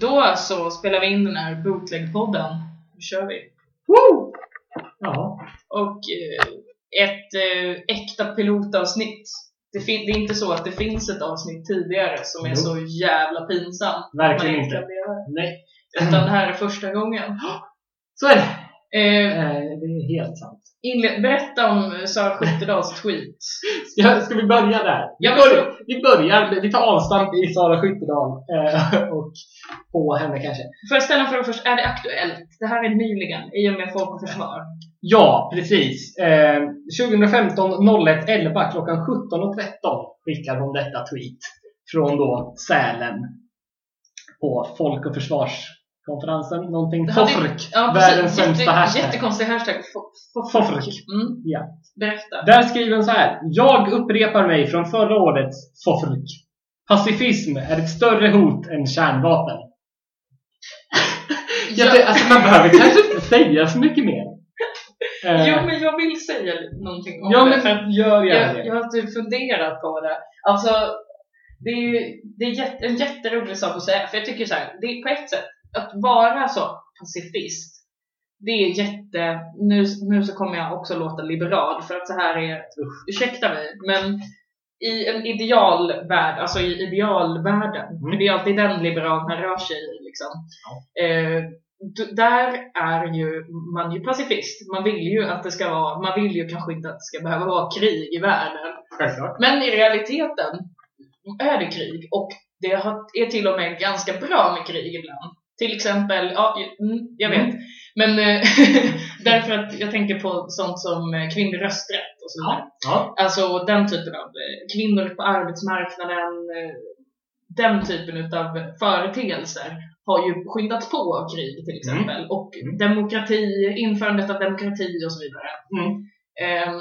Då så spelar vi in den här bootleg-podden. Nu kör vi. Woo! Ja. Och eh, ett eh, äkta pilotavsnitt. Det, fin- det är inte så att det finns ett avsnitt tidigare som är Jo. så jävla pinsamt. Verkligen inte. kan leva. Nej. Utan det här är första gången. Så är det. Eh, Eh, det är helt sant. inled- berätta om eh, Sara Skyttedals tweet. Ska, ska vi börja där? Vi, börjar, vi börjar, vi tar avstamp i Sara Skyttedal eh, och på henne kanske. Får jag ställa en fråga först? Är det aktuellt? Det här är nyligen, i och med Folk och Försvar. Ja, precis. Eh, 2015 01 11 klockan 17.13 skickar hon detta tweet från då Sälen på Folk och Försvarskonferensen. Någonting. Fofrk. Ja, Världens sämsta Jätte, hashtag. jättekonstig hashtag. Fo- Fofrk. Mm, Ja. berätta. Där skriver hon så här. Jag upprepar mig från förra årets Fofrk. Pacifism är ett större hot än kärnvapen. Jag, Ja. alltså, man behöver kanske inte säga så mycket mer. Eh, Jo, men jag vill säga någonting om ja, det. men gör gärna jag, det. jag har typ funderat på det. Alltså, det är, ju- det är jätte, en jätterolig sak att säga. För jag tycker så här, det är på ett sätt, att vara så pacifist, det är jätte... Nu, nu så kommer jag också låta liberal, för att så här är... Ursäkta mig, men i en idealvärld, alltså i idealvärlden, Mm. för det är alltid den liberalen rör sig i liksom. Eh, d- där är ju man ju pacifist. Man vill ju att det ska vara, man vill ju kanske inte att det ska behöva vara krig i världen. Självklart. Men i realiteten är det krig och det är till och med ganska bra med krig ibland. Till exempel, ja, mm, jag vet. Mm. Men eh, därför att jag tänker på sånt som eh, kvinnlig rösträtt och så vidare. Ja. Alltså den typen av eh, kvinnor på arbetsmarknaden, den typen av företeelser har ju skyndat på krig till exempel. Och Mm. demokrati, införandet av demokrati och så vidare. Mm. Ehm,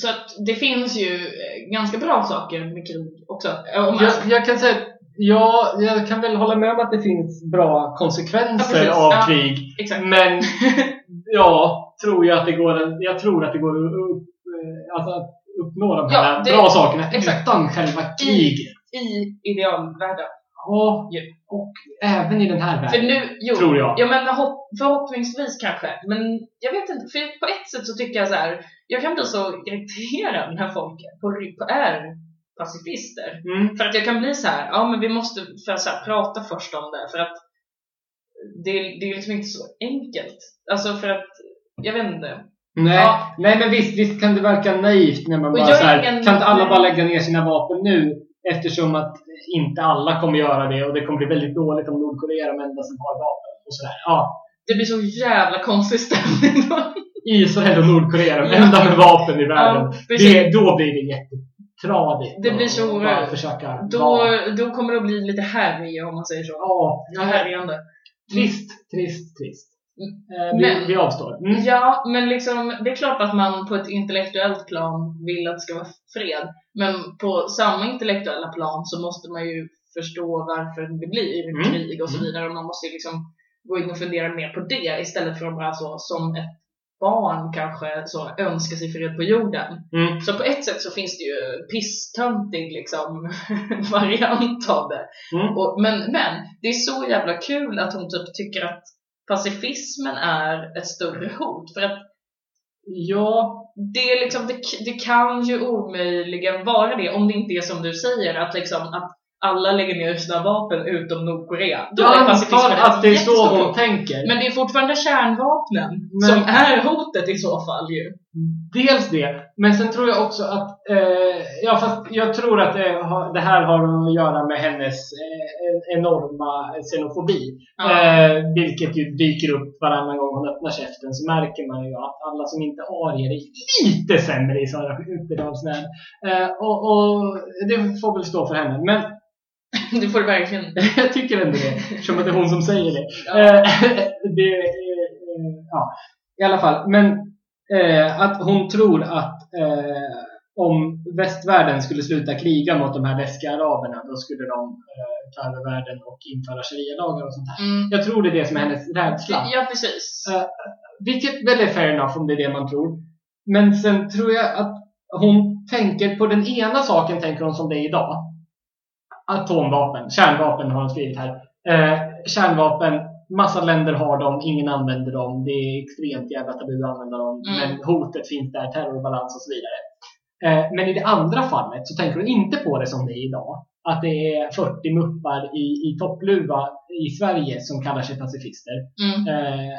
så att det finns ju eh, ganska bra saker med krig också. Eh, Om Jag, jag kan säga Ja, jag kan väl hålla med om att det finns bra konsekvenser Ja, av Ja. krig. exakt. Men ja, tror jag att det går, jag tror att det går att upp, eh, alltså, att uppnå de här Ja, det- bra sakerna exakt. utan själva kriget. I idealvärlden. Ja, och även i den här För världen. nu, jo, Tror jag. Ja, men hopp, förhoppningsvis kanske. Men jag vet inte, för på ett sätt så tycker jag så här, jag kan bli så irriterad när folk på, på är pacifister. Mm. För att jag kan bli så här, ja men vi måste för så här, prata först om det, för att det, det är liksom inte så enkelt. Alltså för att, jag vet inte. Nej, Ja. nej, men visst, visst kan det verka naivt när man Och bara så här, ingen- kan inte alla bara lägga ner sina vapen nu? Eftersom att inte alla kommer göra det och det kommer bli väldigt dåligt om Nordkorea de enda som har vapen. Och sådär. Ja, Det blir så jävla konstig stämning då. Israel och Nordkorea de enda med vapen i världen. Ja, det, då blir det jättetradigt. Det blir så- försöka Då, vara- då kommer det att bli lite härj om man säger så. Ja, Ja, härjande. trist, trist, trist. Mm. Vi, Men- vi avstår. Mm. Ja, men liksom, det är klart att man på ett intellektuellt plan vill att det ska vara fred. Men på samma intellektuella plan så måste man ju förstå varför det blir Mm. krig och så Mm. vidare. Och man måste ju liksom gå in och fundera mer på det istället för att bara så som ett barn kanske så önska sig fred på jorden. Mm. Så på ett sätt så finns det ju pisstöntig liksom variant av det. Mm. Och, men, men det är så jävla kul att hon typ tycker att pacifismen är ett större hot. För att Ja, det, är liksom, det, det kan ju omöjligen vara det om det inte är som du säger att, liksom, att alla lägger ner sina vapen utom Nordkorea. Då jag är pacifismen att det är så hot. tänker. Men det är fortfarande kärnvapnen Men- som är hotet i så fall ju. Dels det, men sen tror jag också att, eh, ja fast jag tror att det, har, det här har att göra med hennes eh, enorma xenofobi. Ja. Eh, vilket ju dyker upp varannan gång hon öppnar käften så märker man ju att alla som inte är arier är lite sämre i Sara Skyttedals värld. Eh, och, och det får väl stå för henne. Men Det får du verkligen. jag tycker ändå det, eftersom att det är hon som säger det. Ja. Eh, det eh, ja, i alla fall. Men eh, att hon tror att eh, om västvärlden skulle sluta kriga mot de här läskiga araberna, då skulle de eh, ta över världen och införa sharia-lagar och sånt där. Mm. Jag tror det är det som är hennes rädsla. Ja, precis. Eh, vilket väl är fair enough om det är det man tror. Men sen tror jag att hon tänker på den ena saken tänker hon som det är idag. Atomvapen, kärnvapen har hon skrivit här. Eh, kärnvapen, massa länder har dem, ingen använder dem. Det är extremt jävla tabu att använda dem. Mm. Men hotet finns där, terrorbalans och så vidare. Eh, men i det andra fallet så tänker hon inte på det som det är idag. Att det är 40 muppar i, i toppluva i Sverige som kallar sig pacifister. Mm. Eh,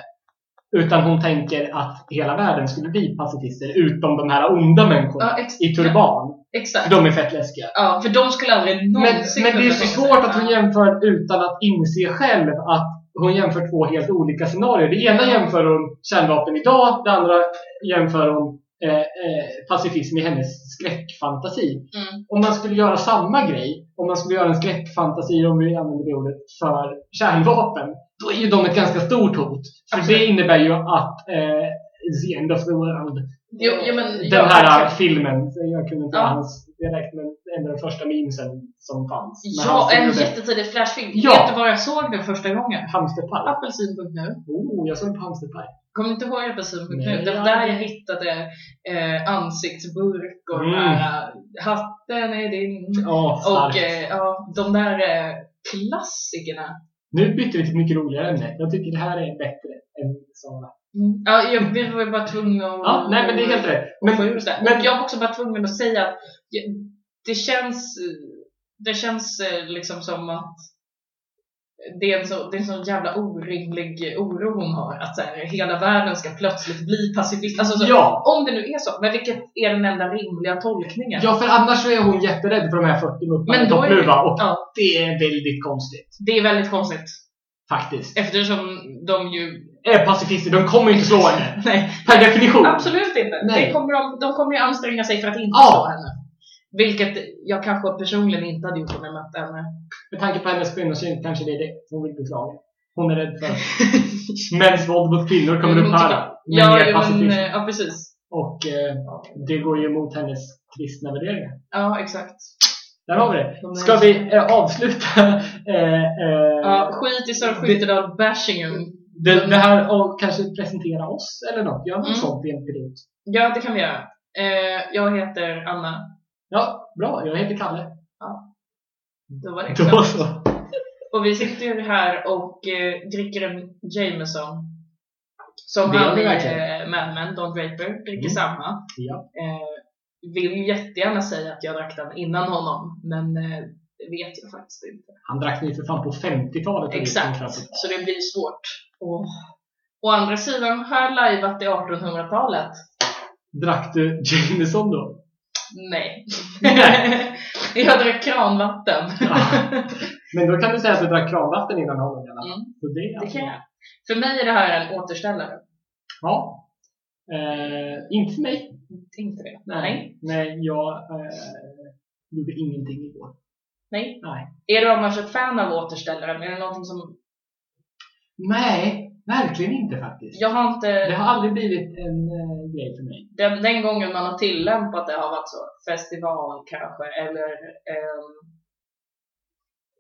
utan hon tänker att hela världen skulle bli pacifister utom de här onda människorna Ja, i turban. Exakt. De är fett läskiga. Ja, för de skulle aldrig Men, någonsin men det är så svårt att hon jämför utan att inse själv att hon jämför två helt olika scenarier. Det ena Ja. jämför hon kärnvapen idag, det andra jämför hon eh, eh, pacifism i hennes skräckfantasi. Mm. Om man skulle göra samma grej, om man skulle göra en skräckfantasi, om vi använder det ordet, för kärnvapen, då är ju de ett ganska stort hot. För Absolut. det innebär ju att eh, the end of the world Jo, jo, men, den ja, här verkligen. filmen, jag kunde inte Ja. hans dialekt, men en av de första memesen som fanns. Ja, en jättetidig flashfilm. Ja. Vet du var jag såg den första gången? Hamsterpaj. Apelsin.nu. Oh, jag såg på hamsterpaj. Kommer du inte ihåg Apelsin.nu? Det var där jag hittade eh, ansiktsburk och Mm. den här, hatten är din. Och starkt. eh, ja, de där eh, klassikerna. Nu bytte vi till ett mycket roligare ämne. Jag tycker det här är bättre än Sara. Mm. Ja, jag, vi var ju bara tvungna att Ja, nej men det är helt rätt. Men, Men, jag var också bara tvungen att säga att det känns, det känns eh, liksom som att det är en så, det är en så jävla orimlig oro hon har. Att så här, hela världen ska plötsligt bli pacifist. Alltså, så, Ja. Om det nu är så. Men vilket är den enda rimliga tolkningen? ja, för annars så är hon jätterädd för de här 40 mupparna i toppluva och ja. det är väldigt konstigt. Det är väldigt konstigt. Faktiskt. Eftersom de ju... Är pacifister, de kommer inte slå henne. Nej, Per definition. absolut inte. Nej. Det kommer de, de kommer ju anstränga sig för att inte Ja. slå henne. Vilket jag kanske personligen inte hade gjort om jag mötte henne. Med tanke på hennes kvinnosyn kanske det är det hon vill beklaga. Hon är rädd för mäns våld mot kvinnor kommer upphöra. tycker- Men Ja, är jo, men, pacifist. eh, ja, precis. Och eh, det går ju emot hennes kristna värderingar. Ja, exakt. Där har vi det. Ska vi eh, avsluta eh, eh, Ja, skit i Sir Skyttedal bashingen. Det, det här och kanske presentera oss eller något? Gör något Mm. sånt i en pilot. Ja, det kan vi göra. Eh, jag heter Anna. Ja, bra. Jag heter Kalle. Då var det Då klart. så. Och vi sitter ju här och eh, dricker en Jameson. Som Det han eh, Mad Men, Don Draper, dricker Mm. samma. Ja. Eh, vill jättegärna säga att jag drack den innan honom, men eh, vet jag faktiskt inte. Han drack ni för fan på 50-talet. och vi kom fram Exakt, så det blir svårt. Och, å andra sidan har jag lajvat i 1800-talet. Drack du Jameson då? Nej. jag drack kranvatten. Ja. Men då kan du säga att du drack kranvatten innan honom i alla fall. Mm. Så det, är Det alltså- kan jag. För mig är det här en återställare. Ja. Eh, inte för mig. Inte det? Nej. Nej, jag eh, gjorde ingenting igår. Nej. Nej. Är du annars ett fan av återställare? Är det någonting som... Nej, verkligen inte faktiskt. Jag har inte... Det har aldrig blivit en eh, grej för mig. Den, den gången man har tillämpat det har varit så. Festival kanske, eller ehm,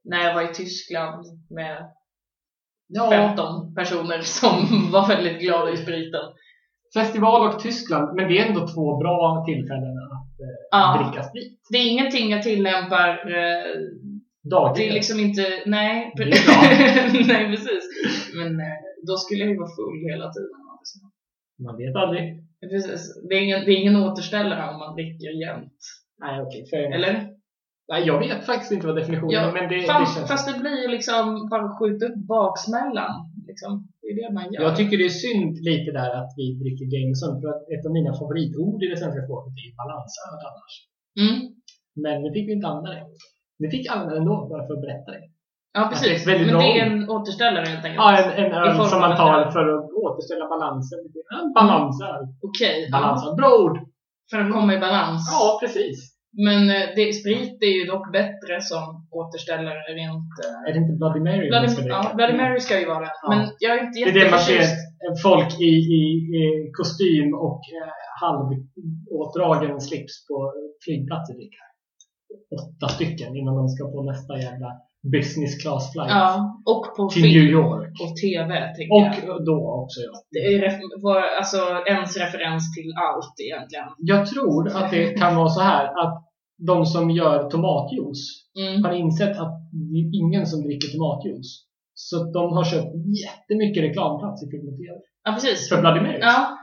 när jag var i Tyskland med Ja, 15 personer som var väldigt glada i spriten. festival och Tyskland, men det är ändå två bra tillfällen Ja. dricka sprit. Det är ingenting jag tillämpar. Eh, Dagligen. det är liksom inte, nej. Det är nej precis. Men eh, då skulle jag ju vara full hela tiden. Alltså. Man vet aldrig. Precis. Det, är ingen, det är ingen återställare om man dricker jämt. Nej, okej. enough. Eller? Nej, jag vet faktiskt inte vad definitionen Ja, är, men det, det fast, känns... fast det blir ju liksom bara skjuta upp baksmällan. Liksom. Det är det man gör. Jag tycker det är synd lite där att vi dricker Jameson, för att ett av mina favoritord i det svenska språket är ju balansöl annars. Mm. Men nu fick vi inte använda det. Vi fick använda det ändå, bara för att berätta det. Ja, precis. det Men det är en återställare helt enkelt. Ja, en, en öl som man tar för att återställa balansen. Balansöl. Okej. Balansöl. Bra ord! För att komma i balans. Ja, precis. Men eh, det, sprit är ju dock bättre som återställare rent... eh, Är det inte Bloody Mary man Bloody, ska dricka? ja, Bloody Mary ska ju vara det. Ja. Men jag är inte Det är det man ser folk i, i, i kostym och eh, halvåtdragen slips på flygplatser dricka. Åtta stycken innan de ska på nästa jävla business class flight Ja, och på till New film York. och TV tänker Och jag. då också ja. Det är ref- var, alltså ens referens till allt egentligen. Jag tror att det kan vara så här att de som gör tomatjuice Mm. har insett att det är ingen som dricker tomatjuice Så de har köpt jättemycket reklamplats i film och tv. Ja, precis. För Bloody Marys. Ja,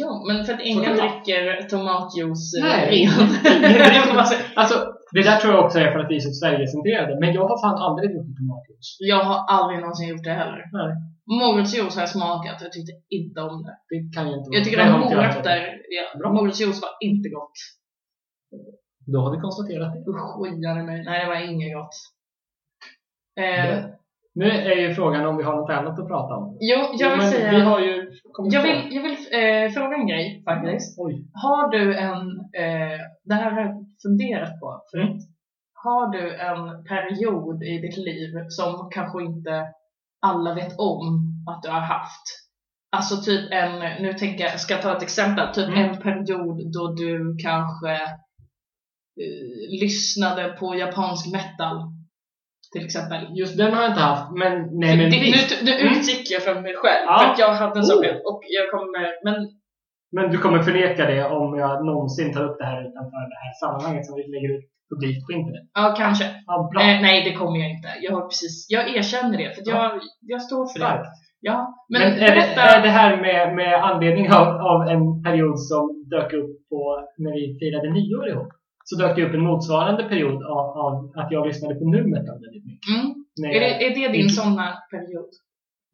jo, men för att ingen dricker tomatjuice eh, Nej. ren. Alltså, det där tror jag också är för att vi är så Sverigecentrerade. Men jag har fan aldrig druckit tomatjuice. Jag har aldrig någonsin gjort det heller. Nej. Morotsjuice har jag smakat och jag tyckte inte om det. Det kan jag inte Jag tycker att morötter, ja, morotsjuice var inte gott. Då har vi konstaterat det. Usch, mig. Nej, det var inget gott. Eh, Det- Nu är ju frågan om vi har något annat att prata om. jo, jag vill Men säga... Vi har ju Jag vill, jag vill eh, fråga en grej faktiskt. Oj. Har du en, eh, det här har jag funderat på. För Mm. Har du en period i ditt liv som kanske inte alla vet om att du har haft? Alltså typ en, nu tänker jag, ska jag ta ett exempel, typ Mm. en period då du kanske lyssnade på japansk metal. Till exempel. Just den har jag inte haft, men nej men det, visst. nu, nu Mm. utgick jag från mig själv, Ja. för att jag hade en sån Oh. period och jag kommer, men Men du kommer förneka det om jag någonsin tar upp det här utanför det här sammanhanget som vi lägger ut publikt på internet. ja kanske. Ja. Eh, nej, det kommer jag inte. Jag har precis, jag erkänner det, för jag, jag står för det. Starkt. Ja, men, Men, är, det, berätta. är det här med, med anledning av, av en period som dök upp på när vi firade nyår ihop? Så dök det upp en motsvarande period av, av att jag lyssnade på nu metal väldigt mycket. Mm. Är, det, är det din Mm. sånna period?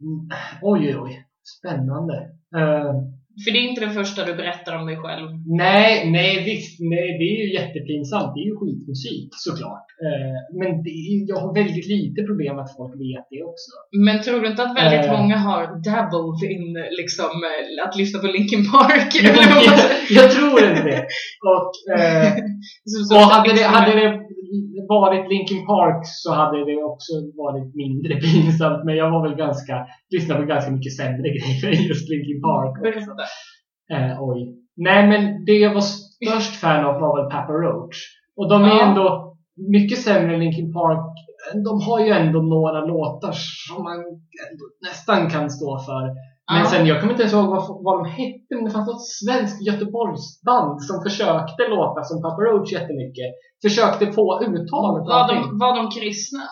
Mm, Oj, oj, oj. Spännande. Eh, För det är inte det första du berättar om dig själv. nej, nej visst. Nej, det är ju jättepinsamt. Det är ju skitmusik såklart. Eh, men det jag har väldigt lite problem att folk vet det också. Men tror du inte att väldigt Eh. många har dabbled in liksom eh, att lyssna på Linkin Park? jag, man säger? jag tror inte det. Och, så- och hade, det, hade det varit Linkin Park så hade det också varit mindre pinsamt. Men jag var väl ganska, lyssnade på ganska mycket sämre grejer än just Linkin Park. också. Berätta. Eh, oj. Nej men det jag var störst fan av var väl Papa Roach. Och de är Ja. ändå mycket sämre än Linkin Park. De har ju ändå några låtar som man nästan kan stå för. Men Ja. sen, jag kommer inte ens ihåg vad, vad de hette, men det fanns något svenskt Göteborgsband som försökte låta som Papa Roach jättemycket. Försökte få uttalet Var de, var de kristna?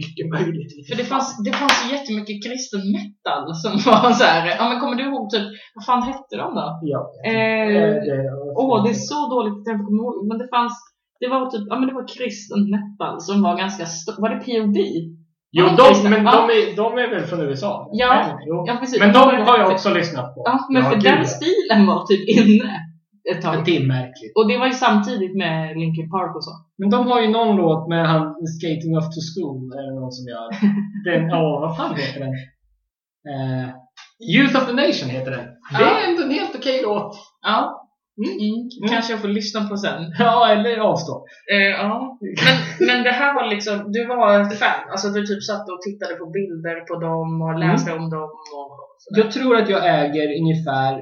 Mycket möjligt. För det fanns, det fanns ju jättemycket kristen metal som var så här. ja men kommer du ihåg typ, vad fan hette de då? Ja. Eh, Eh, det- Åh, det är så dåligt att jag kommer ihåg. Men det fanns, det var typ, ja men det var kristen metal som var ganska stor. Var det POD? Jo, Ja, de, men ja. de är, de är väl från USA? Ja. Ja, precis. Men de har jag också lyssnat på. Ja, men för gud, den ja. stilen var typ inne ett Men tag. det är märkligt. Och det var ju samtidigt med Linkin Park och så. Men de har ju någon låt med han Skating Off to School, eller någon som gör. Den, åh, vad fan heter den? Eh, Youth of the Nation heter den. Det är Ja. ändå en helt okej låt. Ja. Mm. Mm. Kanske jag får lyssna på sen. Ja, eller avstå. Eh, ja. men, men det här var liksom, du var ett fan. Alltså du typ satt och tittade på bilder på dem och läste om dem och sådär. Jag tror att jag äger ungefär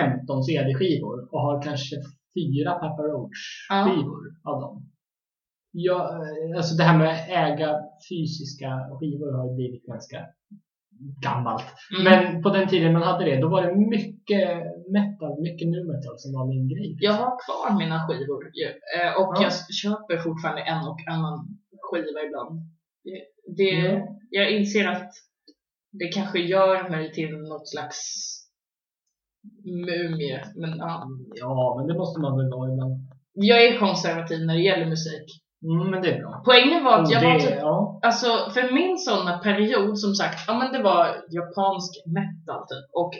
15 CD-skivor och har kanske fyra Papa Roach-skivor av dem. Jag, alltså det här med att äga fysiska skivor har blivit ganska gammalt. Mm. Men på den tiden man hade det, då var det mycket metal, mycket nu metal som var min grej. Jag har kvar mina skivor ju. Eh, och Ja. jag köper fortfarande en och annan skiva ibland. Det, det, Ja. Jag inser att det kanske gör mig till något slags mumie. Men ja. Ja, men det måste man väl vara ibland. Jag är konservativ när det gäller musik. Mm, men det är bra. Poängen var att jag Och var det, typ ja. Alltså för min sådana period som sagt, ja men det var japansk metal typ. Och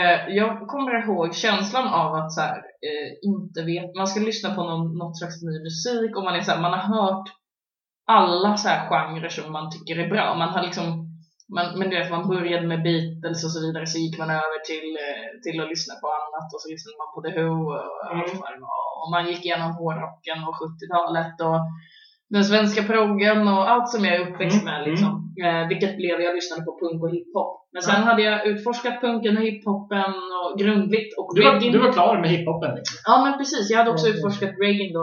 eh, jag kommer ihåg känslan av att så här, eh, inte vet, man ska lyssna på någon, något slags ny musik och man är så här, man har hört alla så här genrer som man tycker är bra. Man har liksom, man, men du vet, man började med Beatles och så vidare så gick man över till, eh, till att lyssna på annat och så lyssnade man på The Who och det var. Och man gick igenom hårdrocken och 70-talet och den svenska proggen och allt som jag är uppväxt Mm, med. Liksom. Eh, vilket blev, jag lyssnade på punk och hiphop. Men sen Ja. hade jag utforskat punken och hiphopen och grundligt. Och Du, var, reggae- du var klar med hiphopen liksom. Ja men precis, jag hade också ja. utforskat reggae då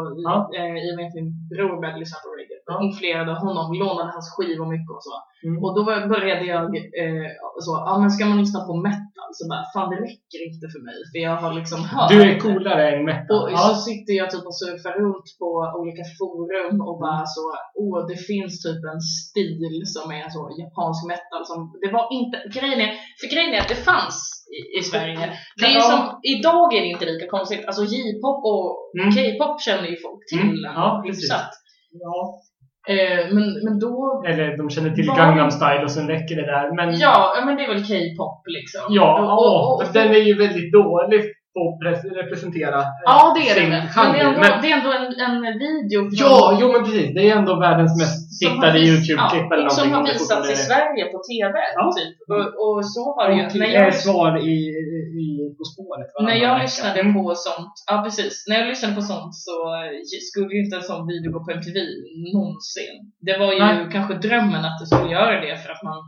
eh, i och med att min bror började lyssna på reggae. Ja. influerad av honom, lånade hans skivor mycket och så. Mm. Och då började jag eh, så, ja men ska man lyssna på metal så bara, fan det räcker inte för mig för jag har liksom hört Du är coolare än metal. och Ja. så sitter jag typ och surfar runt på olika forum och bara så, åh det finns typ en stil som är så japansk metal som, det var inte, grejen är, för grejen är att det fanns i, i Sverige. Det är ju som, idag är det inte lika konstigt, alltså J-pop och Mm. K-pop känner ju folk till Mm, ja, precis. hyfsat. Ja. Eh, men, men då, Eller de känner till Vad- Gangnam style och sen räcker det där. Men ja, men det är väl K-pop liksom. Ja, och, ja, och, och, den är ju väldigt dålig pres- representera eh, ja det är det sin. Men genre. det är ändå, Men, det är ändå en, en video från ja, jo men precis. Det är ändå världens mest tittade YouTube-klipp ja, eller någonting. Som har det visats i är det. Sverige på TV, Ja. typ. Och, och så har det ju. När är jag, svar i, i På spåret. när jag lyssnade på sånt, ja precis. När jag lyssnade på sånt så eh, skulle ju inte en sån video gå på MTV någonsin. Det var ju Nej. kanske drömmen att det skulle göra det för att man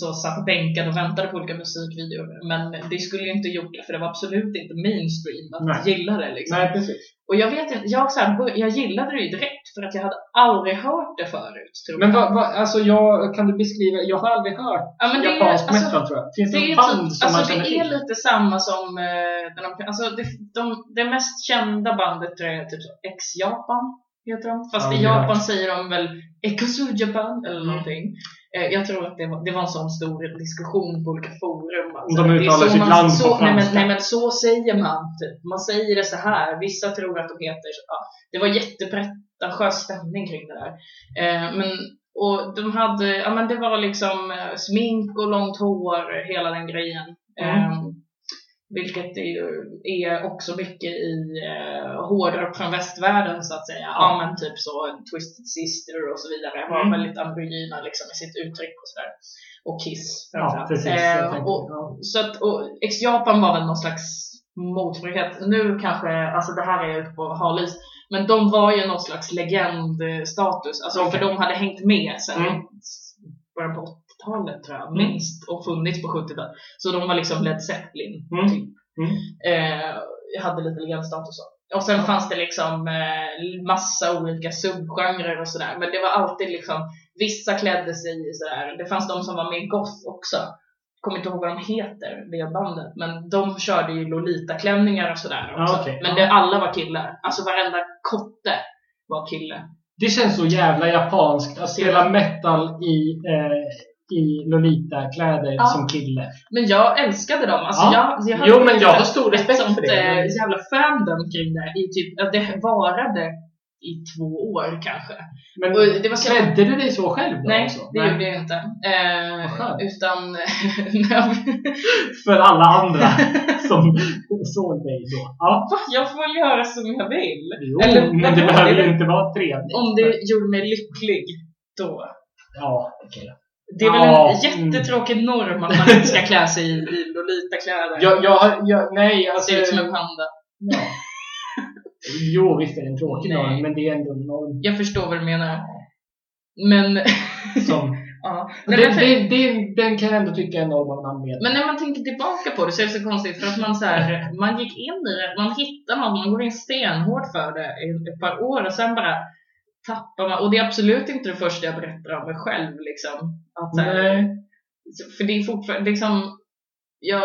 så satt bänkad och väntade på olika musikvideor. Men det skulle ju inte gjort det för det var absolut inte mainstream att Nej. gilla det liksom. Nej, precis. Och jag vet inte, jag, så här, jag gillade det ju direkt för att jag hade aldrig hört det förut. Men jag. vad, vad, alltså jag, kan du beskriva, jag har aldrig hört Ja, men det är- japansk alltså, metal tror jag. Finns det, Det band typ, som alltså man känner det till? är lite samma som eh, alltså det, de, det mest kända bandet tror jag är typ X-Japan heter de. Fast Ja, i det Japan säger de väl Ekosu Japan eller Mm. någonting. Eh, jag tror att det var, det var en sån stor diskussion på olika forum. Alltså, de uttalar så sitt man- land på nej, men, nej men så säger man. Typ. Man säger det så här. Vissa tror att de heter. Ja, det var jättepretentiös stämning kring det där. Eh, men, och de hade, ja men det var liksom eh, smink och långt hår, hela den grejen. Mm. Eh, vilket är, ju, är också mycket i eh, hårdrock från västvärlden så att säga. Ja. men typ så Twisted Sister och så vidare var Mm. väldigt androgyna liksom i sitt uttryck och sådär. Och Kiss Ja, framförallt. precis. Eh, och, ja. så att, och Ex-Japan var väl någon slags motsvarighet. Nu kanske, alltså det här är ute på halis, men de var ju någon slags legendstatus. Alltså Okej. för de hade hängt med sen Mm. början på 80-talet tror jag, minst. Och funnits på 70-talet. Så de var liksom Led Zeppelin, Mm. typ. Mm. Eh, jag hade lite legendstatus så. Och sen fanns det liksom eh, massa olika subgenrer och sådär. Men det var alltid liksom, vissa klädde sig i sådär. Det fanns de som var med i goth också. Kommer inte ihåg vad de heter, det bandet. Men de körde ju Lolita-klänningar och sådär Ja, också. okej. Men Ja. det, alla var killar. Alltså varenda kotte var kille. Det känns så jävla japanskt att spela metal i, eh, i Lolita-kläder Ja. som kille. Men jag älskade dem. Alltså Ja. jag, jag Jo, hade men jag har ett- stor respekt ett för det. eh, jävla fandom kring det. I typ, det varade i två år kanske. Men Och det var så- klädde du dig så själv då? Nej, också? det gjorde jag inte. Eh, utan... För alla andra som såg dig då. Ja. Va? jag får göra som jag vill. Jo, Eller, men det behöver Det är ju inte vara trevligt. Om det gjorde mig lycklig, då. Ja, okej då. Det är väl Ja, en jättetråkig norm att man inte ska klä sig i, i Lolita-kläder. Jag, jag, jag, nej, alltså... Ser ut som en panda. ja. Jo, visst är det en tråkig Nej. norm, men det är ändå en norm Jag förstår vad du menar. Men... som... ja. det, men, för, det, det, den kan jag ändå tycka är en norm av en anledning. men när man tänker tillbaka på det så är det så konstigt för att man så här, man gick in i det, man hittar något, man går in stenhårt för det i ett par år och sen bara tappar man. Och det är absolut inte det första jag berättar om mig själv liksom. Att, Nej. För det är fortfarande liksom, jag,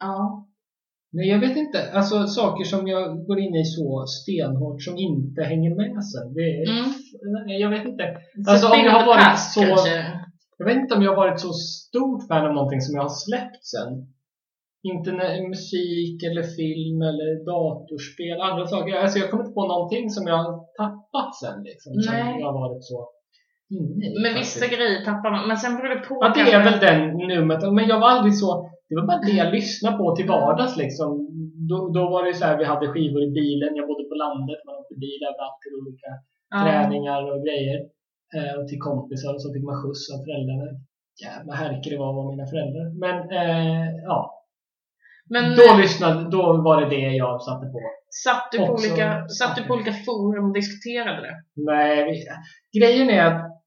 ja. Nej, jag vet inte. Alltså saker som jag går in i så stenhårt som inte hänger med sen. Det Mm. jag vet inte. Så Alltså, om jag har varit så- kanske. Jag vet inte om jag har varit så stort fan av någonting som jag har släppt sen. Inte när, musik eller film eller datorspel, andra saker. Alltså jag kommer inte på någonting som jag har tappat sen liksom. Som Nej. jag har varit så inne i. Men vissa grejer tappar man, men sen beror det på. Ja, det är väl den numret. Men jag var aldrig så... Det var bara det jag lyssnade på till vardags liksom. Då, då var det så här, vi hade skivor i bilen. Jag bodde på landet. Man åkte bil överallt till olika Ja. träningar och grejer. Eh, och till kompisar och så fick man skjuts av föräldrarna. Jävla härke det var att vara mina föräldrar. Men eh, ja, Men då lyssnade, då var det det jag satte på. Satt, du på också- olika, satt du på olika forum och diskuterade det? Nej, grejen är att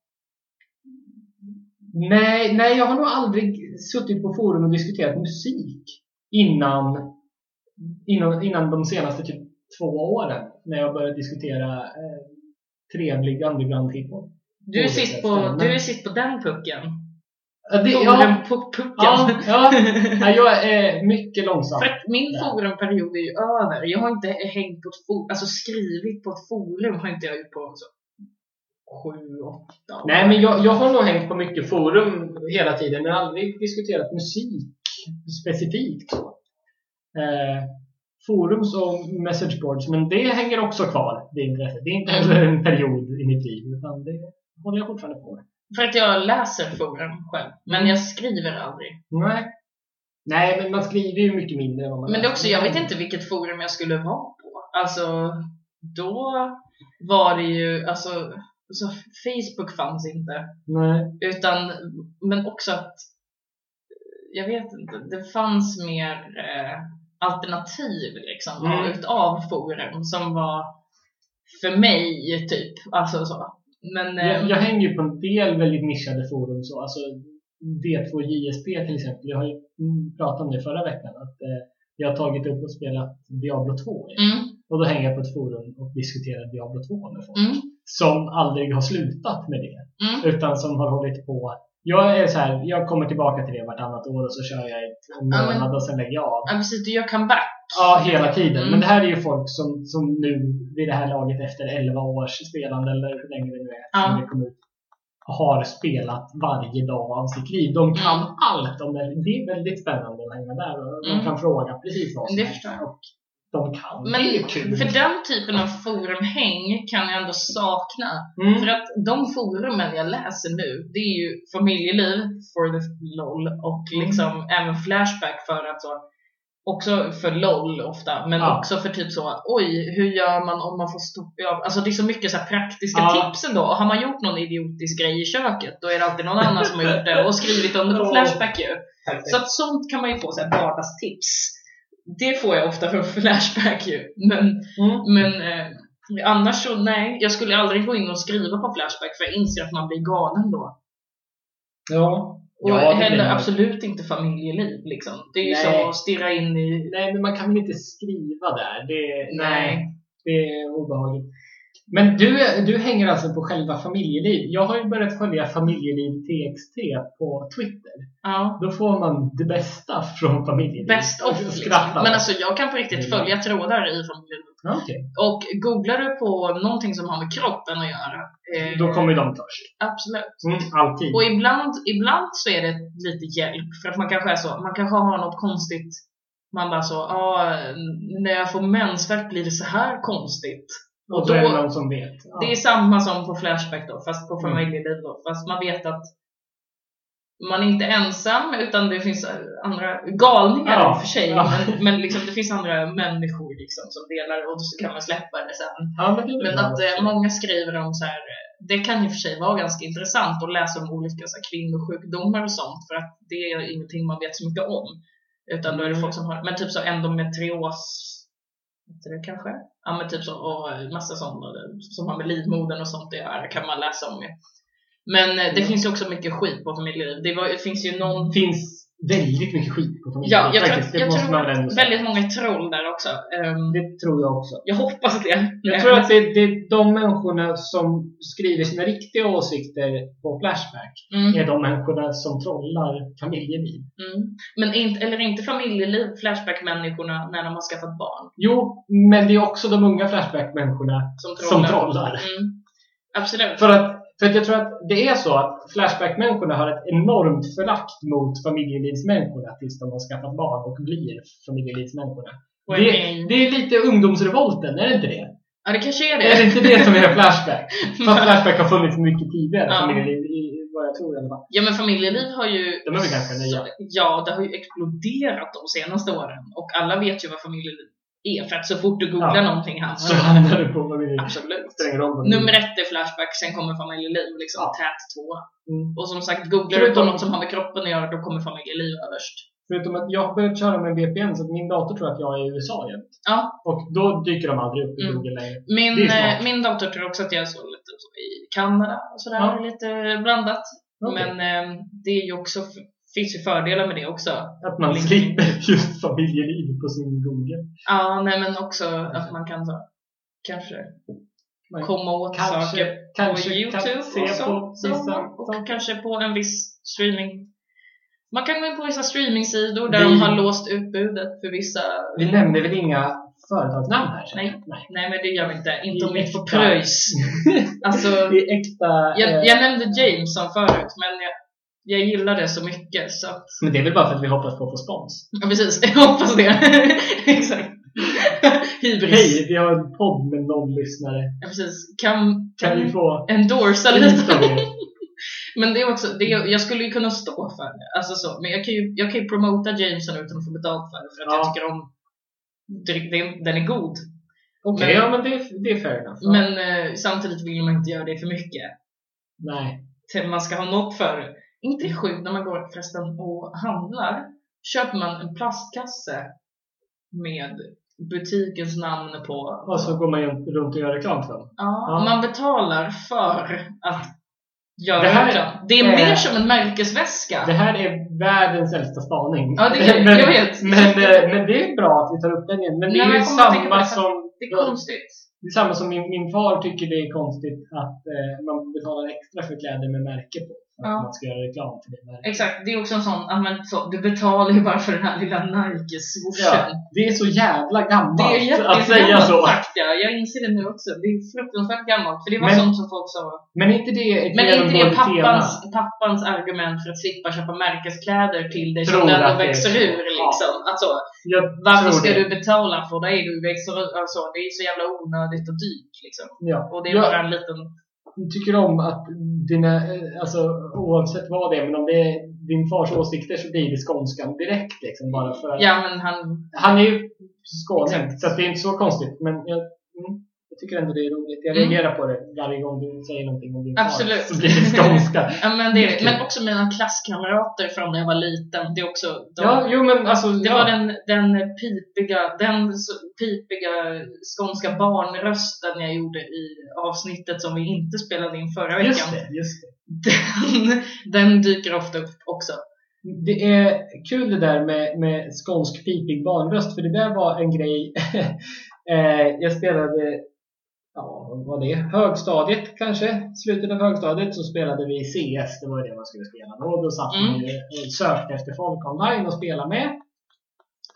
Nej, nej, jag har nog aldrig suttit på forum och diskuterat musik innan, innan, innan de senaste typ två åren när jag började diskutera eh, trevlig underground hiphop. Du är, sist på, du är sist på den pucken. Ja, det, ja, Forum-pucken. ja, ja, ja, jag är mycket långsam. För att min forumperiod är ju över. Jag har inte hängt på ett forum, alltså skrivit på ett forum har inte jag gjort på så, sju, åtta år. Nej, men jag, jag har nog hängt på mycket forum hela tiden, men aldrig diskuterat musik specifikt. Eh, forums och messageboards, men det hänger också kvar, det intresset. Det är inte heller en period i mitt liv, utan det håller jag fortfarande på med. För att jag läser forum själv, men Mm. jag skriver aldrig. Nej. Nej, men man skriver ju mycket mindre än vad man Men det är också, jag vet inte vilket forum jag skulle vara på. Alltså, då var det ju, alltså, så Facebook fanns inte. Nej. Utan, men också att, jag vet inte, det fanns mer eh, alternativ liksom Mm. utav forum som var för mig typ, alltså så. Men, eh, Jag, jag hänger ju på en del väldigt nischade forum, så, alltså D2 JSP till exempel. Jag har ju pratat om det förra veckan, att eh, jag har tagit upp och spelat Diablo 2 i. mm, Och då hänger jag på ett forum och diskuterar Diablo 2 med folk. mm, Som aldrig har slutat med det. mm, Utan som har hållit på. Jag är så här, jag kommer tillbaka till det vartannat år och så kör jag ett en Ja, men- månad och sen lägger jag av. ja precis, du gör comeback. Ja, hela tiden. Mm. Men det här är ju folk som, som nu vid det här laget efter 11 års spelande eller hur länge det nu är Ja. som det kom ut har spelat varje dag av sitt liv. De kan Mm. allt om det. Det är väldigt spännande att hänga där de Mm. kan fråga precis vad som Det helst. förstår jag. Och de kan. Men det är kul. för den typen av forumhäng kan jag ändå sakna. Mm. För att de forumen jag läser nu, det är ju familjeliv for the LOL och Mm. liksom även Flashback för att så Också för LOL ofta, men Ja. också för typ så oj, hur gör man om man får stopp i av... Alltså det är så mycket så här praktiska Ja. tips ändå. Har man gjort någon idiotisk grej i köket, då är det alltid någon annan som har gjort det och skrivit om det på Ja. Flashback ju. Perfekt. Så att sånt kan man ju få så här vardagstips. Det får jag ofta från Flashback ju. Men Mm. men eh, annars så nej, jag skulle aldrig gå in och skriva på Flashback för jag inser att man blir galen då. Ja. Och Ja, heller man. absolut inte familjeliv liksom. Det är ju som att stirra in i... Nej, men man kan väl inte skriva där. Det, Nej. det är obehagligt. Men du, du hänger alltså på själva familjeliv. Jag har ju börjat följa familjeliv TXT på Twitter. Ja. Då får man det bästa från familjeliv. Best of liksom. Men alltså jag kan på riktigt Mm. följa trådar i familjeliv. Okej. Och googlar du på någonting som har med kroppen att göra. eh, Då kommer de först. Absolut. Mm, alltid. Och ibland, ibland så är det lite hjälp för att man kanske är så, man kanske har något konstigt man bara så, ah, när jag får mensvärk blir det så här konstigt. Och Och då är det någon som vet. Ja. det är samma som på Flashback då, fast på Mm. familjeliv då. Fast man vet att man är inte ensam utan det finns andra galningar Ja, för sig. ja. Men, men liksom, det finns andra människor liksom, som delar och så kan man släppa det sen. Ja, men det Men att eh, många skriver om så här, eh, det kan och för sig vara ganska intressant att läsa om olika så här, kvinnosjukdomar och sånt för att det är ingenting man vet så mycket om. Utan då är det Mm. folk som har, men typ så endometrios, heter det kanske? Ja men typ så, och massa sånt som har med livmodern och sånt att göra kan man läsa om ju. Men eh, det Mm. finns ju också mycket skit på familjeliv. Det, var, det finns ju någon finns väldigt mycket skit på familjeliv. Ja, jag tror, faktiskt. Det jag tror väldigt många troll där också. Ehm, Det tror jag också. jag hoppas det. Jag tror att det, det är de människorna som skriver sina riktiga åsikter på Flashback Mm. är de människorna som trollar familjeliv. Mm. Men inte, eller inte familjeliv, Flashback-människorna när de har skaffat barn. Jo, men det är också de unga Flashback-människorna Som som trollar. trollar. Mm. Absolut. För att, för att jag tror att det är så att Flashback-människorna har ett enormt förakt mot familjelivsmänniskorna tills de har skaffat barn och blir familjelivsmänniskorna. Det, det är lite ungdomsrevolten, är det inte det? Ja, det kanske är Är det det. inte det som är Flashback? Fast Flashback har funnits mycket tidigare, Ja. familjeliv, i, vad jag tror i alla fall. Ja, men familjeliv har ju... De är väl ganska nya. Ja, det har ju exploderat de senaste åren. Och alla vet ju vad familjeliv är. För att så fort du googlar Ja. någonting här Så hamnar du på familjeliv. Absolut. Nummer ett är Flashback, sen kommer familjeliv, liksom Ja. tät två. Mm. Och som sagt, googlar du på något som har med kroppen att göra, då kommer familjeliv överst. Förutom att jag har börjat köra med VPN så att min dator tror att jag är i USA jämt. Ja. Och då dyker de aldrig upp i Mm. Google längre. Min, eh, min dator tror också att jag är så lite så i Kanada och sådär, Ja. lite blandat. Okej. Men eh, det är ju också, finns ju fördelar med det också. Att man LinkedIn. slipper just familjeliv på sin Google. Ja, nej men också att man kan så, kanske komma åt kanske, saker på kanske Youtube kan och, så, på så, vissa och kanske på en viss streaming. Man kan gå in på vissa streamingsidor där Vi- de har låst utbudet för vissa... Vi nämnde väl inga företagsnamn här? Nej. Nej. Nej men det gör vi inte. Inte om Det vi får pröjs. Alltså, Det är äkta. jag, eh, jag nämnde Jameson förut men jag, jag gillar det så mycket så att... Men det är väl bara för att vi hoppas på att få spons. Ja precis, jag hoppas det. Exakt. Hybris. Hej, vi har en podd med noll lyssnare. Ja precis. Kan, Kan kan vi få endorsa lite? Men det är också, det är, jag skulle ju kunna stå för det. Alltså så, men jag kan ju, jag kan ju promota Jameson utan att få betalt för det. För att jag Ja. tycker om det- det- den är god. Okej, Men- ja men det, det är fair enough. Ja. Men eh, samtidigt vill man inte göra det för mycket. Nej. Man ska ha något för det. Inte sjukt när man går förresten och handlar. Köper man en plastkasse med butikens namn på. Och så går man runt och gör reklam för dem. Ja, Ja. man betalar för att göra Det här reklam. Det är är- mer som en märkesväska. Det här är världens äldsta spaning. Ja, det är- men, jag vet. Men, eh, men det är bra att vi tar upp den igen. Men det Nej, är ju samma det som Det är konstigt. Det är samma som min, min far tycker det är konstigt att eh, man betalar extra för kläder med märke på. För att Ja. man ska göra reklam för det märket. Exakt, det är också en sån, att man, så, du betalar ju bara för den här lilla Nike-swooshen. Ja, det är så jävla gammalt Det är jätte- att säga så. sagt, ja. Jag inser det nu också. Det är fruktansvärt gammalt. För det var Men- sånt som folk sa. Men inte det Men är inte det pappans, pappans argument för att slippa köpa märkeskläder till dig Tror som du att ändå det är växer så. ur liksom? Alltså, Jag varför ska det. du betala för dig? Du växer ur, alltså, det är så jävla onödigt och dyrt liksom. Ja. Och det är Ja. bara en liten... Tycker om att dina, eh, alltså oavsett vad det är, men om det är din fars åsikter så blir det skånskan direkt liksom. Bara för att Ja men han... Han är ju skåning, så det är inte så konstigt. Men jag, mm, jag tycker ändå det är roligt. Jag Mm. reagerar på det varje gång du säger någonting om din Absolut. far. Så blir det skånska. Ja men det. Men också mina klasskamrater från när jag var liten. Det är också... De, ja, jo men alltså. Det ja. var den, den pipiga, den pipiga skånska barnrösten jag gjorde i avsnittet som vi inte spelade in förra Just veckan. det, just det. Den, den dyker ofta upp också. Det är kul det där med, med skånsk pipig barnröst, för det där var en grej. eh, jag spelade, ja var det, högstadiet kanske, slutet av högstadiet så spelade vi CS, det var ju det man skulle spela. Och då satt Mm. man och sökte efter folk online och spela med.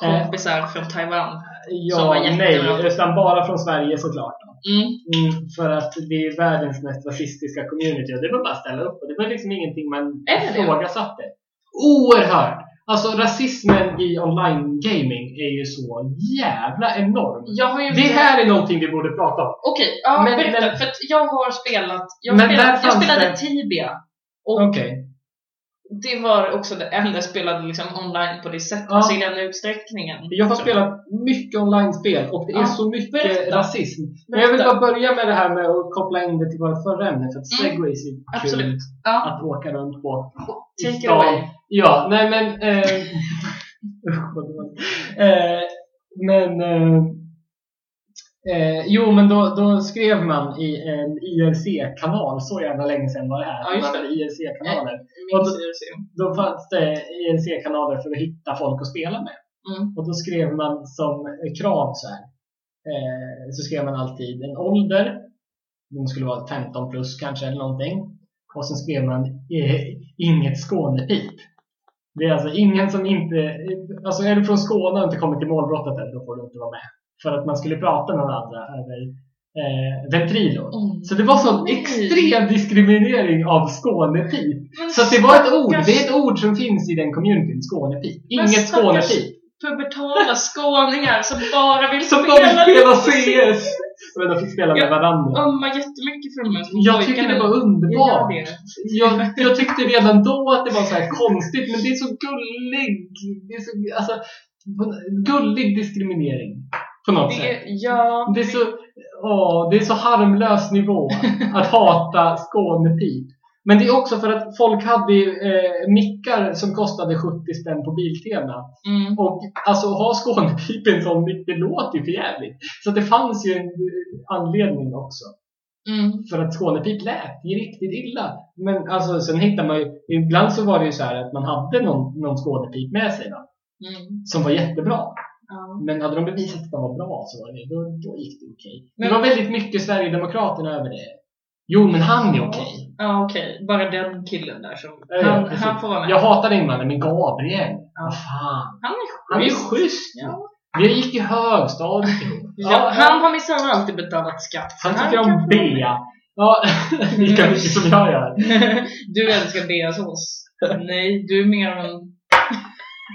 Eh, Kompisar från Taiwan. Ja, nej, utan bara från Sverige såklart. Mm. Mm, för att det är världens mest rasistiska community och det var bara att ställa upp och det var liksom ingenting man ifrågasatte. Oerhört! Alltså rasismen i online gaming är ju så jävla enorm. Ju... Det här är någonting vi borde prata om. Okej, ja, Men- berätta. men- för att jag har spelat... Jag, spelat, jag spelade det- Tibia. Och Okej. Det var också det enda jag spelade liksom online på det sättet, Ja. alltså i den utsträckningen. Jag har spelat mycket online-spel och det är Ja, så mycket berätta. rasism. Men jag vill Berätta. bara börja med det här med att koppla in det till vårt förra ämne för att Mm. segways är kul Absolut. Ja, att åka runt på. take it stan. away. Ja, nej men... Eh, eh, men... Eh, eh, jo, men då, då skrev man i en IRC-kanal, så jävla länge sedan var det här. Ja, just det. IRC-kanaler. Och du det? Då fanns det IRC-kanaler för att hitta folk att spela med. Mm. Och då skrev man som krav så här. Eh, så skrev man alltid en ålder. De skulle vara 15 plus kanske eller någonting. Och så skrev man eh, inget Skånepip. Det är alltså ingen som inte, alltså är du från Skåne och inte kommit till målbrottet än, då får du inte vara med. För att man skulle prata med varandra över eh, Ventrilo. Mm. Så det var sån extrem diskriminering av Skånepip. Så det var ett ord, det är ett ord som finns i den communityn, Skånepip. Inget Skånepip. pubertala skåningar som bara vill Som spela spelar lite CS! Men de fick spela med varandra. ömmar jättemycket för de här Jag tycker det var Jag underbart. det. Jag, jag tyckte redan då att det var så här konstigt, men det är så gullig, det är så, alltså, gullig diskriminering. På något sätt. Det, ja, Det är så, åh, det är så harmlös nivå att hata Skånepip. Men det är också för att folk hade eh, mickar som kostade 70 spänn på Biltema. mm. Och alltså ha Skånepip i en sån mick, det låter ju jävligt. Så det fanns ju en eh, anledning också. Mm. För att Skånepip lät ju riktigt illa. Men alltså sen hittar man ju, ibland så var det ju så här att man hade någon, någon Skånepip med sig va? Mm. Som var jättebra. Ja. Men hade de bevisat att de var bra så var det, då, då gick det okej. Men- Det var väldigt mycket Sverigedemokraterna över det. Jo, men han är okej. Ja, okej. Bara den killen där som... Ja, han, precis. han får vara med. Jag hatar invandrare, men Gabriel, Ja. vad fan. Han är Han är schysst. schysst. Ja. Vi gick i högstadiet ihop. Ja, han har minsann alltid betalat skatt. Han tycker om Bea. Ja, lika mycket som jag gör. du älskar Beasås. Nej, du är mer en...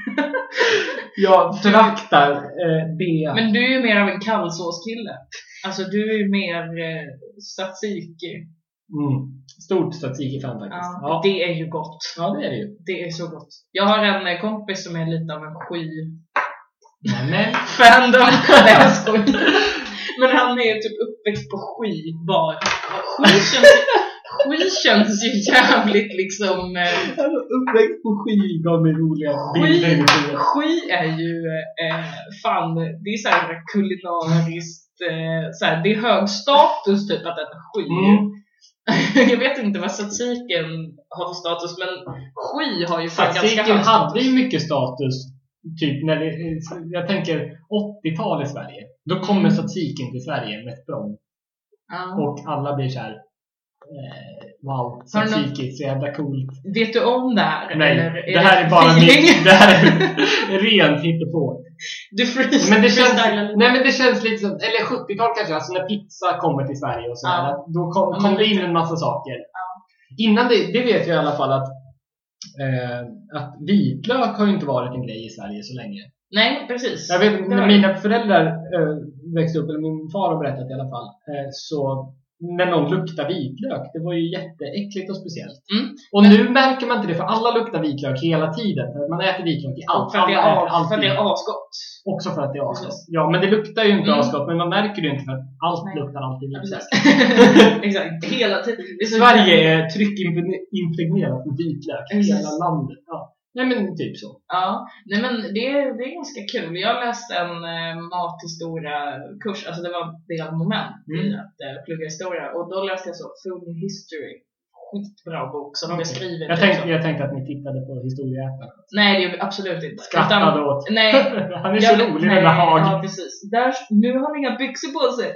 Jag föraktar eh, Bea. Men du är ju mer av en kallsåskille. Alltså du är ju mer eh, tzatziki. Mm. Stort tzatziki-fan faktiskt. Ja, Ja. Det är ju gott. ja, det är det ju. Det är så gott. Jag har en eh, kompis som är lite av en sky Men, fandom. Nej jag skojar. Men han är typ uppväxt på. Sky känns, sky känns ju jävligt liksom... Eh, alltså, uppväxt på skiv gav mig roliga bilder i mitt huvud. sky är ju eh, fan, det är såhär kulinariskt, eh, såhär, det är hög status typ att äta sky. Mm. Jag vet inte vad tzatzikien har för status men sky har ju fan ganska hög hade ju mycket status, typ när det, jag tänker 80-tal i Sverige. Då kommer Mm. tzatzikin till Sverige med språng. Ja. Och alla blir såhär, eh, wow, Har du tzatziki, så jävla coolt. Vet du om det här? Nej, eller det här är bara mitt, det här är rent hittepå. Du Men det känns, nej men det känns lite som, eller 70-tal kanske, alltså när pizza kommer till Sverige och sådär. Ja. Då kom, Ja, kom det in en massa saker. Innan det, det vet jag i alla fall att, eh, att vitlök har ju inte varit en grej i Sverige så länge. Nej, precis. Jag vet, när mina föräldrar eh, växte upp, eller min far har berättat i alla fall, eh, så när någon luktar vitlök, det var ju jätteäckligt och speciellt. Mm. Och nu märker man inte det, för alla luktar vitlök hela tiden. Man äter vitlök i allt. För att det är, alltid. för att det är asgott. Också för att det är asgott. Ja, men det luktar ju inte Mm. asgott, men man märker det inte för att allt Nej. luktar alltid vitlök. Exakt, hela tiden. Sverige är tryckimpregnerat med vitlök. Precis. Hela landet. Ja. Nej men typ så. Ja, nej men det, är- det är ganska kul. Jag läste en eh, mathistoria-kurs, alltså det var delmoment i Mm. att eh, plugga historia och då läste jag så Food History. Skitbra bok som Okej. beskriver Jag tänkte, så- jag tänkte att ni tittade på historieätarna. Nej, det gjorde vi absolut inte. Skrattade åt. Nej. Han är så jag- rolig den där Haag. Ja, precis. Där, nu har han inga byxor på sig.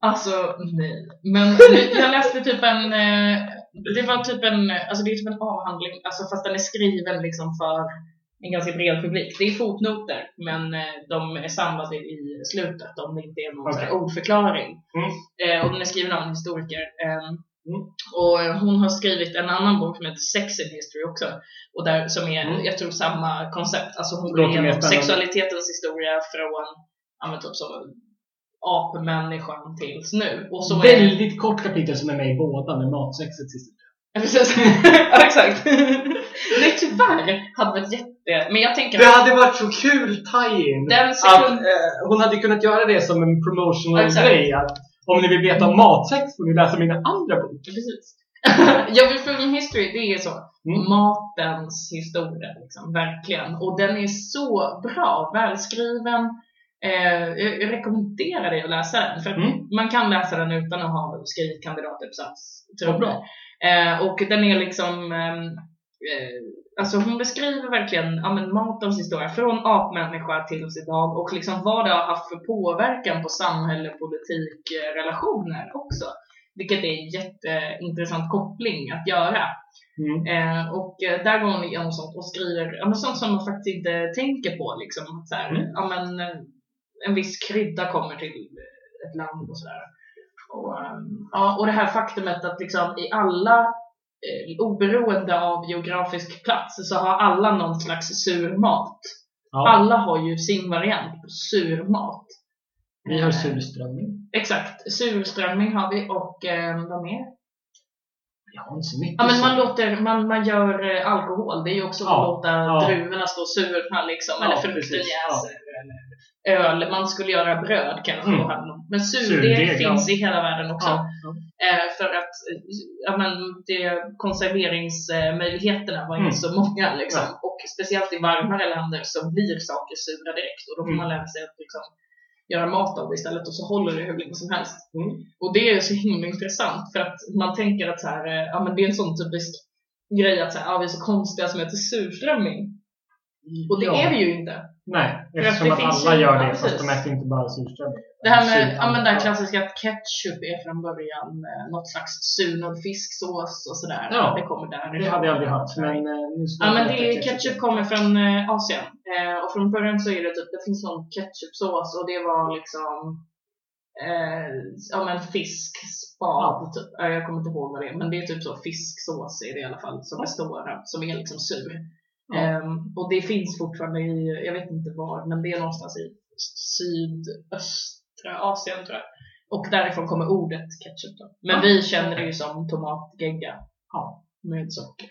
Alltså, nej. Men jag läste typ en, eh, det var typ en, alltså det är typ en avhandling, alltså fast den är skriven liksom för en ganska bred publik. Det är fotnoter, men eh, de är samlade i slutet om det inte är någon här ordförklaring. Mm. Eh, och den är skriven av en historiker. Eh, Mm. Och hon har skrivit en annan bok som heter Sex in History också. Och där, som är, Mm. jag tror, samma koncept. Alltså hon går igenom sexualitetens historia från, ja typ så, apmänniskan tills nu. Och så är Väldigt kort kapitel som är med i båda med matsexets historia. Ja, precis. ja, exakt. Nej, tyvärr hade varit jätte... Men jag tänker Det hade varit så kul tie-in! Den Att, sekund... eh, hon hade kunnat göra det som en promotional Exakt. grej. Att om ni vill veta om matsex får ni läsa mina andra böcker. Precis. jag vill film history, det är så. Mm. Matens historia, liksom, verkligen. Och den är så bra, välskriven. Eh, jag, jag rekommenderar dig att läsa den. För Mm. man kan läsa den utan att ha skrivit kandidatuppsats. jag. bra. Eh, och den är liksom, ehm, eh, alltså hon beskriver verkligen ja, men matens historia från apmänniska till oss idag och liksom vad det har haft för påverkan på samhälle, politik, eh, relationer också. Vilket är en jätteintressant koppling att göra. Mm. Eh, och eh, där går hon igenom sånt och skriver ja, men sånt som man faktiskt inte tänker på. Liksom, så här, Mm. ja, men, eh, en viss krydda kommer till ett land och sådär. Och, ehm, ja, och det här faktumet att liksom i alla, eh, oberoende av geografisk plats, så har alla någon slags sur mat. Ja. Alla har ju sin variant på sur mat. Vi har Eh, surströmming. Exakt, surströmming har vi och eh, vad mer? Jag har inte så mycket Ja men man låter, man, man gör eh, alkohol, det är ju också Ja, att låta ja. druvorna stå surna liksom, Ja, eller frukten jäser. Eller öl, man skulle göra bröd kanske. Mm. Men Surdeg, surdeg ja. finns i hela världen också. Ja, ja. Eh, för att ja, men det, konserveringsmöjligheterna var inte Mm. så många. Liksom. Och speciellt i varmare länder så blir saker sura direkt. Och då får Mm. man lära sig att liksom, göra mat av det istället och så håller det hur länge som helst. Mm. Och det är så himla intressant för att man tänker att så här, eh, ja, men det är en sån typisk grej att så här, ja, vi är så konstiga som äter surströmming. Och det Ja. är vi ju inte. Nej, eftersom att alla gör ja, det precis. fast de äter inte bara surströmming. Det här med, ja men annat. klassiska att ketchup är från början eh, något slags surnad fisksås och sådär. Ja, det kommer där. Det hade jag aldrig hört. Men, eh, Ja men det, ketchup kommer från eh, Asien. Eh, och från början så är det typ, det finns någon ketchupsås och det var liksom eh, ja men fiskspad typ. Eh, jag kommer inte ihåg vad det är men det är typ så fisksås är det i alla fall som är stora, som är liksom sur. Ja. Ehm, och det finns fortfarande i, jag vet inte var, men det är någonstans i sydöstra Asien tror jag. Och därifrån kommer ordet ketchup då. Men Ja, vi känner det ju som tomatgegga. Ja. Med socker.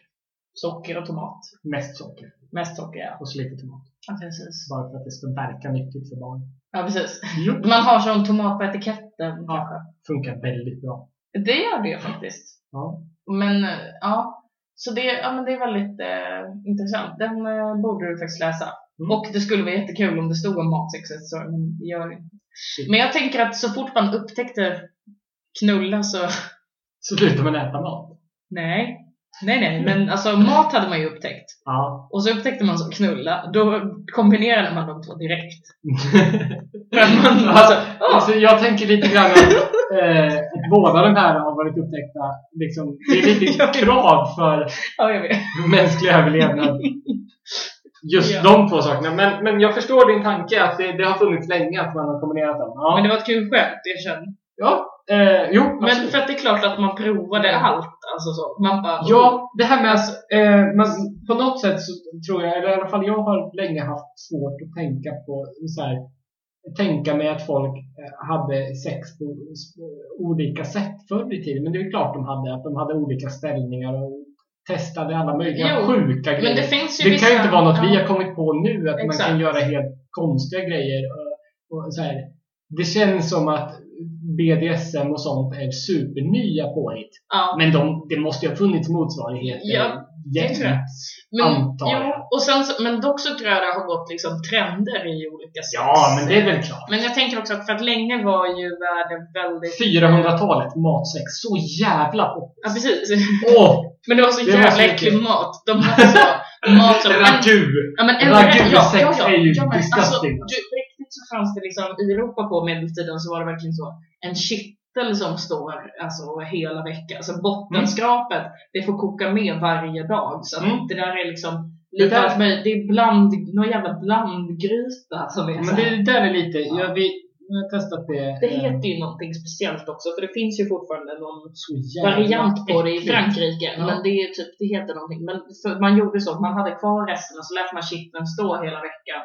Socker och tomat. Mest socker Mest socker ja. och så lite tomat. Ja precis. Bara för att det ska verka nyttigt för barn. Ja precis. Jo. Man har sån tomat på etiketten Ja. kanske. Funkar väldigt bra. Det gör det ju faktiskt. Ja. Men ja. Så det, ja, men det är väldigt eh, intressant. Den eh, borde du faktiskt läsa. Mm. Och det skulle vara jättekul om det stod en matsex men det gör det inte. Shit. Men jag tänker att så fort man upptäckte knulla så Så slutar man äta mat. nej. Nej nej, men alltså mat hade man ju upptäckt. Ja. Och så upptäckte man så knulla, då kombinerade man de två direkt. Man, alltså, ja. Alltså, jag tänker lite grann att, eh, att båda de här har varit upptäckta. Liksom, det är lite krav för ja, mänsklig överlevnad. Just Ja. de två sakerna. Men, men jag förstår din tanke att det, det har funnits länge att man har kombinerat dem. Ja, Men det var ett kul skämt, erkänn. Ja eh, jo, Men absolut. för att det är klart att man provade allt. Alltså så. Man bara, Ja, det här med att eh, man, på något sätt så tror jag, eller i alla fall jag har länge haft svårt att tänka på så här, tänka mig att folk eh, hade sex på olika sätt förr i tiden. Men det är klart de hade, att de hade olika ställningar och testade alla möjliga Jo, sjuka grejer. Men det Det vissa... kan ju inte vara något ja. vi har kommit på nu, att man Exakt. kan göra helt konstiga grejer. Och, och så här. Det känns som att BDSM och sånt är supernya påhitt. Ja. Men de, det måste ju ha funnits motsvarigheter. Ja, det tror jag. Men, jag. och sen, men dock så tror jag det har gått liksom trender i olika sex. Ja, men det är väl klart. Men jag tänker också att för att länge var ju världen väldigt... 400-talet, matsex, så jävla poppis. Ja, precis. Åh! Men det var så Det jävla äcklig mat. De hade så mat som... Ragu! Ja, men en Ragu-sex är ju ja, Alltså, disgusting. du, på riktigt så fanns det liksom, i Europa på medeltiden så var det verkligen så, en kittel som står alltså hela veckan. Alltså bottenskrapet, det får koka med varje dag. Så att Mm. det där är liksom Det lite där- allt möjligt. Det är bland, någon jävla blandgryta som är Men det, det där är lite, Ja. jag, vi, jag har testat det. Det heter ju någonting speciellt också, för det finns ju fortfarande någon variant på det i. Frankrike. Ja. Men det är typ, det heter någonting. Men man gjorde så, man hade kvar resterna så lät man kitteln stå hela veckan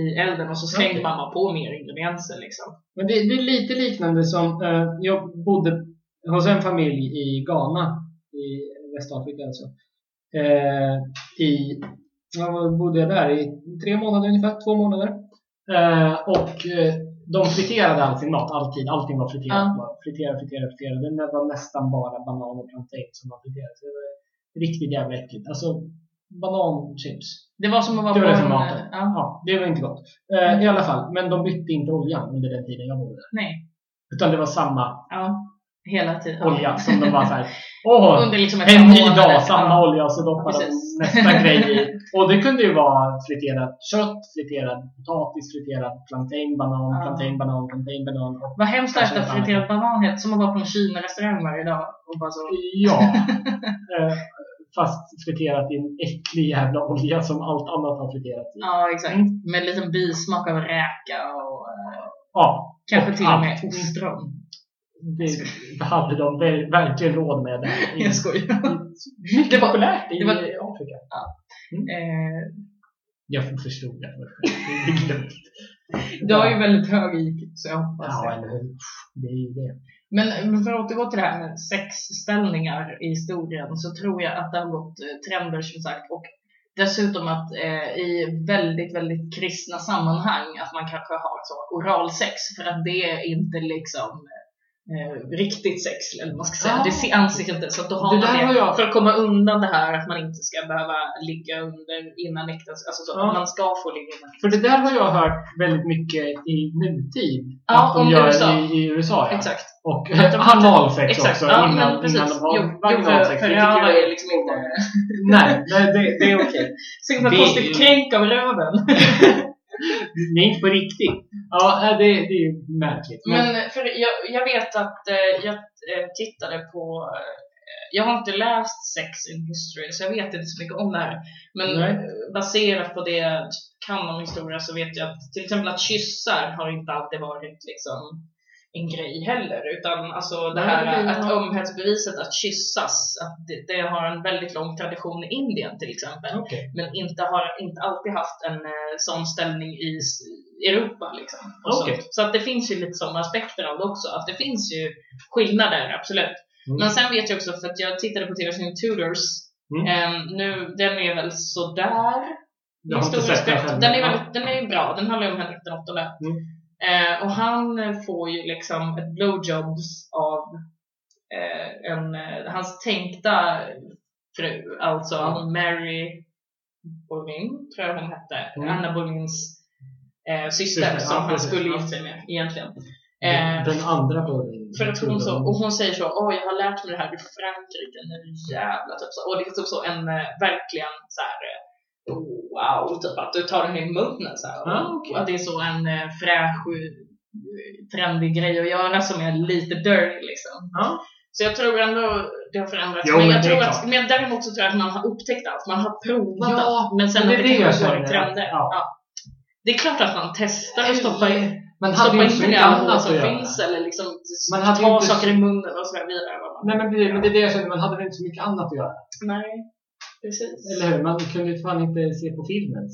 i elden och så slängde man bara på mer ingredienser liksom. Men det, det är lite liknande som, eh, jag bodde hos en familj i Ghana, i Västafrika alltså. Eh, I, jag bodde jag där i tre månader ungefär, två månader. Eh, och eh, de friterade all sin mat, alltid. Allting var friterat. Bara Friterade, friterade, friterade. Det var nästan bara banan och plantain som var friterat. Så det var riktigt jävla äckligt. Alltså, bananchips. Det var som att vara Det var på det som en, maten. Ja, Ja, det var inte gott. Eh, I alla fall, men de bytte inte oljan under den tiden jag bodde där. nej. Utan det var samma Ja, hela tiden. olja som de var såhär, åh, Under liksom en ny dag, samma Ja. olja och så doppar de nästa grej i. Och det kunde ju vara friterat kött, friterad potatis, friterad plantain, banan, Ja. plantain, banan, plantain, banan. Vad hemskt att friterad banan heter, som att vara på en Kina-restaurang varje dag. Och bara så, ja, eh, fast friterat i en äcklig jävla olja som allt annat har friterats i. ja, exakt. Med en liten bismak av räka och eh, Ja, kanske och till och med ostron. Det, det hade de ver- verkligen råd med i- Jag skojar. Mycket Det var- populärt i det var- Afrika. Eh, Jag förstod det. Det är glömt. Du har ju väldigt hög IQ, så jag hoppas Ja, det. eller hur? Det är ju det. Men, eh, men för att återgå till det här med sexställningar i historien så tror jag att det har gått eh, trender som sagt. Och dessutom att eh, i väldigt, väldigt kristna sammanhang att man kanske har så oralsex för att det är inte liksom eh, eh, riktigt sex, eller vad man ska säga. Ah. Det anses inte, så att då har Det man det har jag- för att komma undan det här att man inte ska behöva ligga under innan äktenskap. Alltså så, att man ska få ligga innan För det där har jag hört väldigt mycket i nutid. Ja, att de gör USA. i, i USA. Ja. Exakt. Och Att analsex också Ja, innan, innan de har vaginalsex. för röva är liksom inte... Nej, det, det är okej. Så himla Det är konstigt kränk av röven. Är inte på riktigt. Ja, nej, det, det är märkligt. Men, Men för jag, jag vet att eh, jag eh, tittade på eh, jag har inte läst Sex in History så jag vet inte så mycket om det här. Men Nej. baserat på det jag kan om historia så vet jag att till exempel att kyssar har inte alltid varit liksom en grej heller. Utan alltså det här att ömhetsbeviset att kyssas, att det, det har en väldigt lång tradition i Indien till exempel. okej. Men inte har inte alltid haft en eh, sån ställning i Europa. Liksom, sånt. Så att det finns ju lite sådana aspekter av det också. Att det finns ju skillnader, absolut. Mm. Men sen vet jag också, för att jag tittade på tv-serien Tudors. Mm. Ehm, nu, den är väl sådär. Jag har inte sett den. Den är, väldigt, den är ju bra, den handlar ju om Henrik den åttonde. Mm. Eh, och han får ju liksom ett blowjobs av eh, en, eh, hans tänkta fru, alltså Ja. Mary Boleyn, tror jag hon hette. Mm. Anna Boleyns eh, syster Syster, som han precis, skulle gifta sig med egentligen. Den, Eh, den andra borden. för att hon så, och hon säger så, åh jag har lärt mig det här i Frankrike, nu jävlar typ så. Och det är typ så en eh, verkligen så här wow, typ att du tar den i munnen så här. Ah, Och okej. att det är så en eh, fräsch, eh, trendig grej att göra som är lite dirty liksom. Ja. Så jag tror ändå det har förändrats. Jo, men jag tror att, men däremot så tror jag att man har upptäckt allt. Man har provat Ja, allt. Men sen men att det kanske i känner, trender. ja. Ja. Det är klart att man testar och stoppar in Man hade stoppa ju in inte mycket annat som finns eller liksom Man hade ta inte saker i munnen och så vidare. Nej, men det, men det är det jag känner. Man hade väl inte så mycket annat att göra. Nej, precis. Eller hur? Man kunde ju fan inte se på filmen.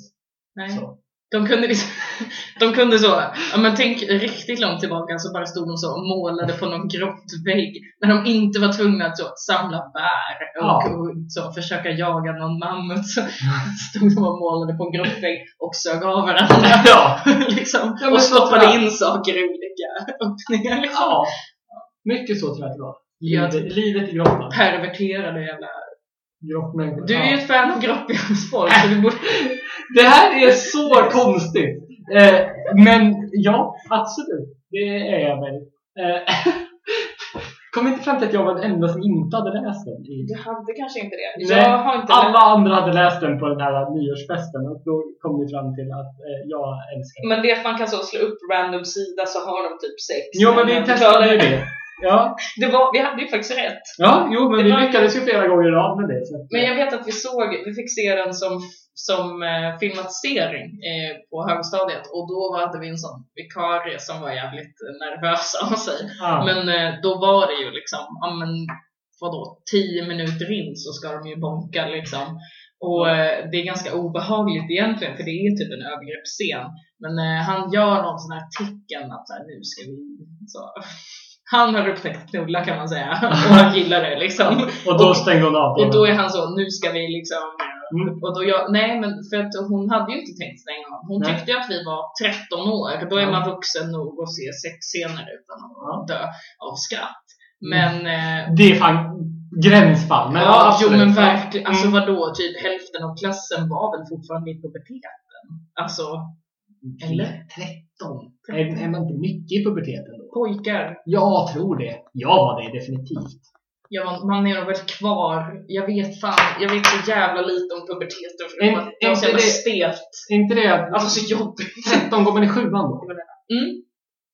Nej. Så. De kunde liksom, de kunde så, ja men tänk riktigt långt tillbaka så bara stod de så och målade på någon grottvägg när de inte var tvungna att så samla bär och, Ja. och så försöka jaga någon mammut. Så stod de och målade på en grottvägg och sög av varandra. Ja. liksom, Ja, och stoppade in saker i olika öppningar. Liksom. ja. Mycket så tror jag att det var. Livet, livet i grottan. Perverterade jävla... Grottmänniskor. Du är ju ett fan av grottbjörns folk så du borde... Det här är så konstigt. Eh, men ja, absolut. Det är jag väl. Eh, kom inte fram till att jag var den enda som inte hade läst den. Du hade kanske inte det. Jag har inte Alla andra hade läst den på den här nyårsfesten och då kom vi fram till att eh, jag älskar den. Men det är att man kan så slå upp random sida så har de typ sex. Jo, men vi testade ju det. Ja, Det var, vi hade ju faktiskt rätt. ja jo, men Det vi var- lyckades ju flera gånger i rad med det. Så. Men jag vet att vi såg, vi fick se den som, som eh, filmatisering eh, på högstadiet och då hade vi en sån vikarie som var jävligt nervös av sig. Ja. Men eh, då var det ju liksom, ja men vadå, tio minuter in så ska de ju bonka liksom. Och eh, det är ganska obehagligt egentligen för det är typ en övergreppsscen. Men eh, han gör någon sån här tecken att så här, nu ska vi så. Han har upptäckt knulla kan man säga och han gillar det liksom. och då stängde hon av Och då är han så, nu ska vi liksom Mm. och då jag, nej men för att hon hade ju inte tänkt stänga av. Hon Nej. tyckte att vi var 13 år. Då är man vuxen nog att se sexscener utan att dö av skratt. Men, eh, Det är fan gränsfall. Men ja, ja, jo absolut. men verkligen. Alltså Mm. vadå, typ hälften av klassen var väl fortfarande i puberteten? Alltså, eller? 13. Är, är man inte mycket i puberteten då? Pojkar. Jag tror det. Jag var det definitivt. Ja, man, är nog väl kvar. Jag vet fan, jag vet så jävla lite om puberteten för att det var så jävla stelt. Inte det Alltså så jobbigt. 13 går man i sjuan då? Mm,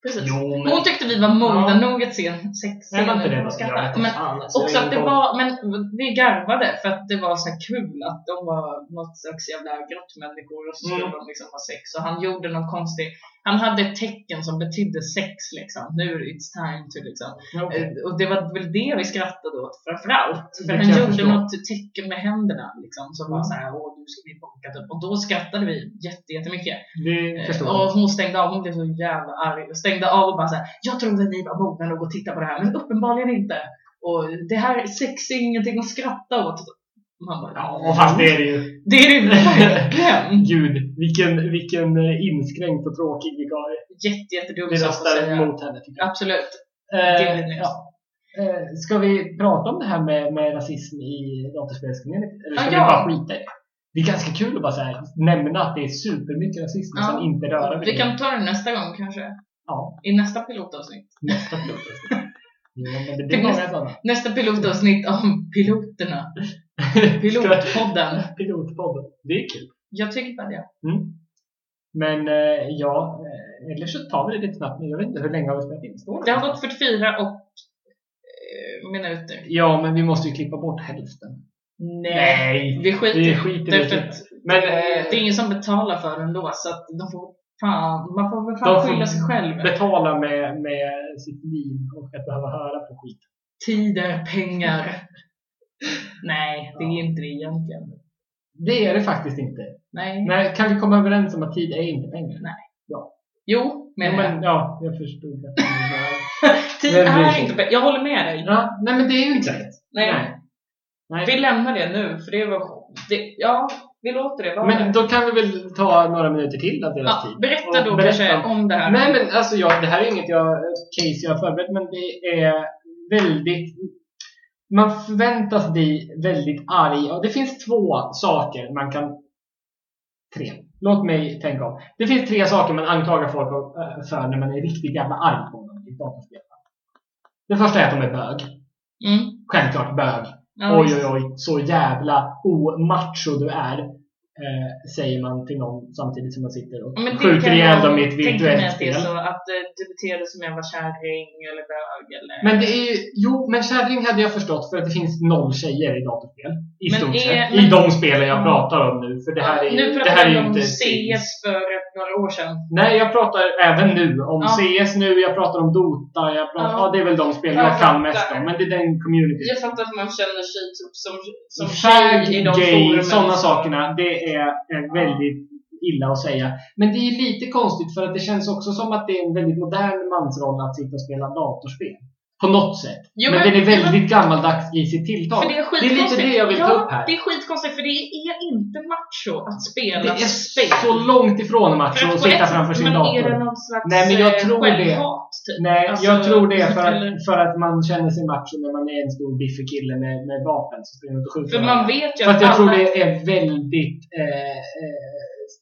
precis. Jo, men... Hon tyckte vi var mogna Ja. nog att se en sex Nej, var inte det och något? skratta. Jag vet inte Men alltså, också att det var, men vi garvade för att det var så kul att de var något slags jävla grottmänniskor och så skulle Mm. de liksom ha sex. Och han gjorde någon konstig, han hade ett tecken som betydde sex liksom. Nu it's time to liksom. Okej. Eh, Och det var väl det vi skrattade åt framförallt. För han gjorde förstå. något tecken med händerna liksom. Som var Mm. så här, åh du ska bli bockad typ. Och då skrattade vi jätte, jättemycket. Det Eh, Och hon stängde av, hon blev så jävla arg. Och stängde av och bara såhär, jag trodde ni var mogna nog att titta på det här, men uppenbarligen inte. Och det här sex är ingenting att skratta åt. Man bara, Ja, fast det är det ju. det är det verkligen. Gud, vilken, vilken inskränkt och tråkig vikarie. Jätte, jättedum Vi röstar emot henne tycker jag. Absolut. Eh, ja. Eh, ska vi prata om det här med, med rasism i datorspelscommunity? Eller ska Ja, vi ja. bara skita i det? Det är ganska kul att bara så här, nämna att det är supermycket rasism Ja. sen inte röra vid Vi kan ta det nästa gång kanske. Ja, I nästa pilotavsnitt. nästa pilotavsnitt. Jo, men det blir många nästa- sådana. Nästa pilotavsnitt om piloterna. Pilotpodden. Pilotpodden. Det är kul. Jag tycker bara det. Mm. Men eh, ja, eh, eller så tar vi det lite snabbt nu. Jag vet inte hur länge har vi spelat in? Står Det har gått 44 och eh, minuter. Ja, men vi måste ju klippa bort hälften. Nej. Vi skiter vi skiter i det. Men det är eh, ingen som betalar för det ändå så att de får fan, man får väl fan skylla sig själv. betala med, med sitt liv och att behöva höra på skit. Tid är pengar. Nej, det är inte det egentligen. Det är det faktiskt inte. Nej. Nej, kan vi komma överens om att tid är inte pengar? Jo, men, Jo, men ja, jag förstod att tid är inte pengar. Jag håller med dig. ja, Nej, men det är ju inte rätt. Nej. Nej. Nej. Vi lämnar det nu, för det var... Det, ja, vi låter det vara. Men då kan vi väl ta några minuter till av deras ja, tid. berätta då berätta kanske om det här. Nej men alltså jag, det här är inget jag, case jag har förberett men det är väldigt man förväntas bli väldigt arg och det finns två saker man kan tre. Låt mig tänka om. Det finns tre saker man anklagar folk eh, för när man är riktigt jävla arg på dem i datorspel. Det första är att de är bög. Mm. Självklart bög. Ja, oj oj oj, så jävla omacho du är. Eh, säger man till någon samtidigt som man sitter och men skjuter ihjäl jag dem i ett virtuellt spel. så att eh, du beter dig som en jävla kärring eller bög eller... Men det är ju, jo, men kärring hade jag förstått för att det finns noll tjejer i datorspel. I Men stort är- sett. men- I de spelen jag Ja. pratar om nu. För det här är, nu det här är ju inte CS för några år sedan. Nej, jag pratar även nu om Ja. CS nu, jag pratar om Dota, jag pratar, ja. Ja. det är väl de spel Jag jag kan mest om. Men det är den community. Jag fattar att man känner sig typ som, som tjej i de gay, forumen. sådana så- sakerna, det är, är väldigt illa att säga. Men det är lite konstigt för att det känns också som att det är en väldigt modern mansroll att sitta och spela datorspel. På något sätt. Jo, men, men- den är väldigt gammaldags i sitt tilltal. Det är det är lite det jag vill ja, ta upp här. det är skitkonstigt för det är inte macho att spela Det är spel. så långt ifrån macho att sitta framför sin men dator. är det någon slags Nej, men jag eh, tror det. Nej, Alltså, jag tror det för att, för att man känner sig macho när man är en stor biffig kille med, med vapen som springer och skjuter För man vet ju att jag tror alla- det är väldigt... Eh, eh,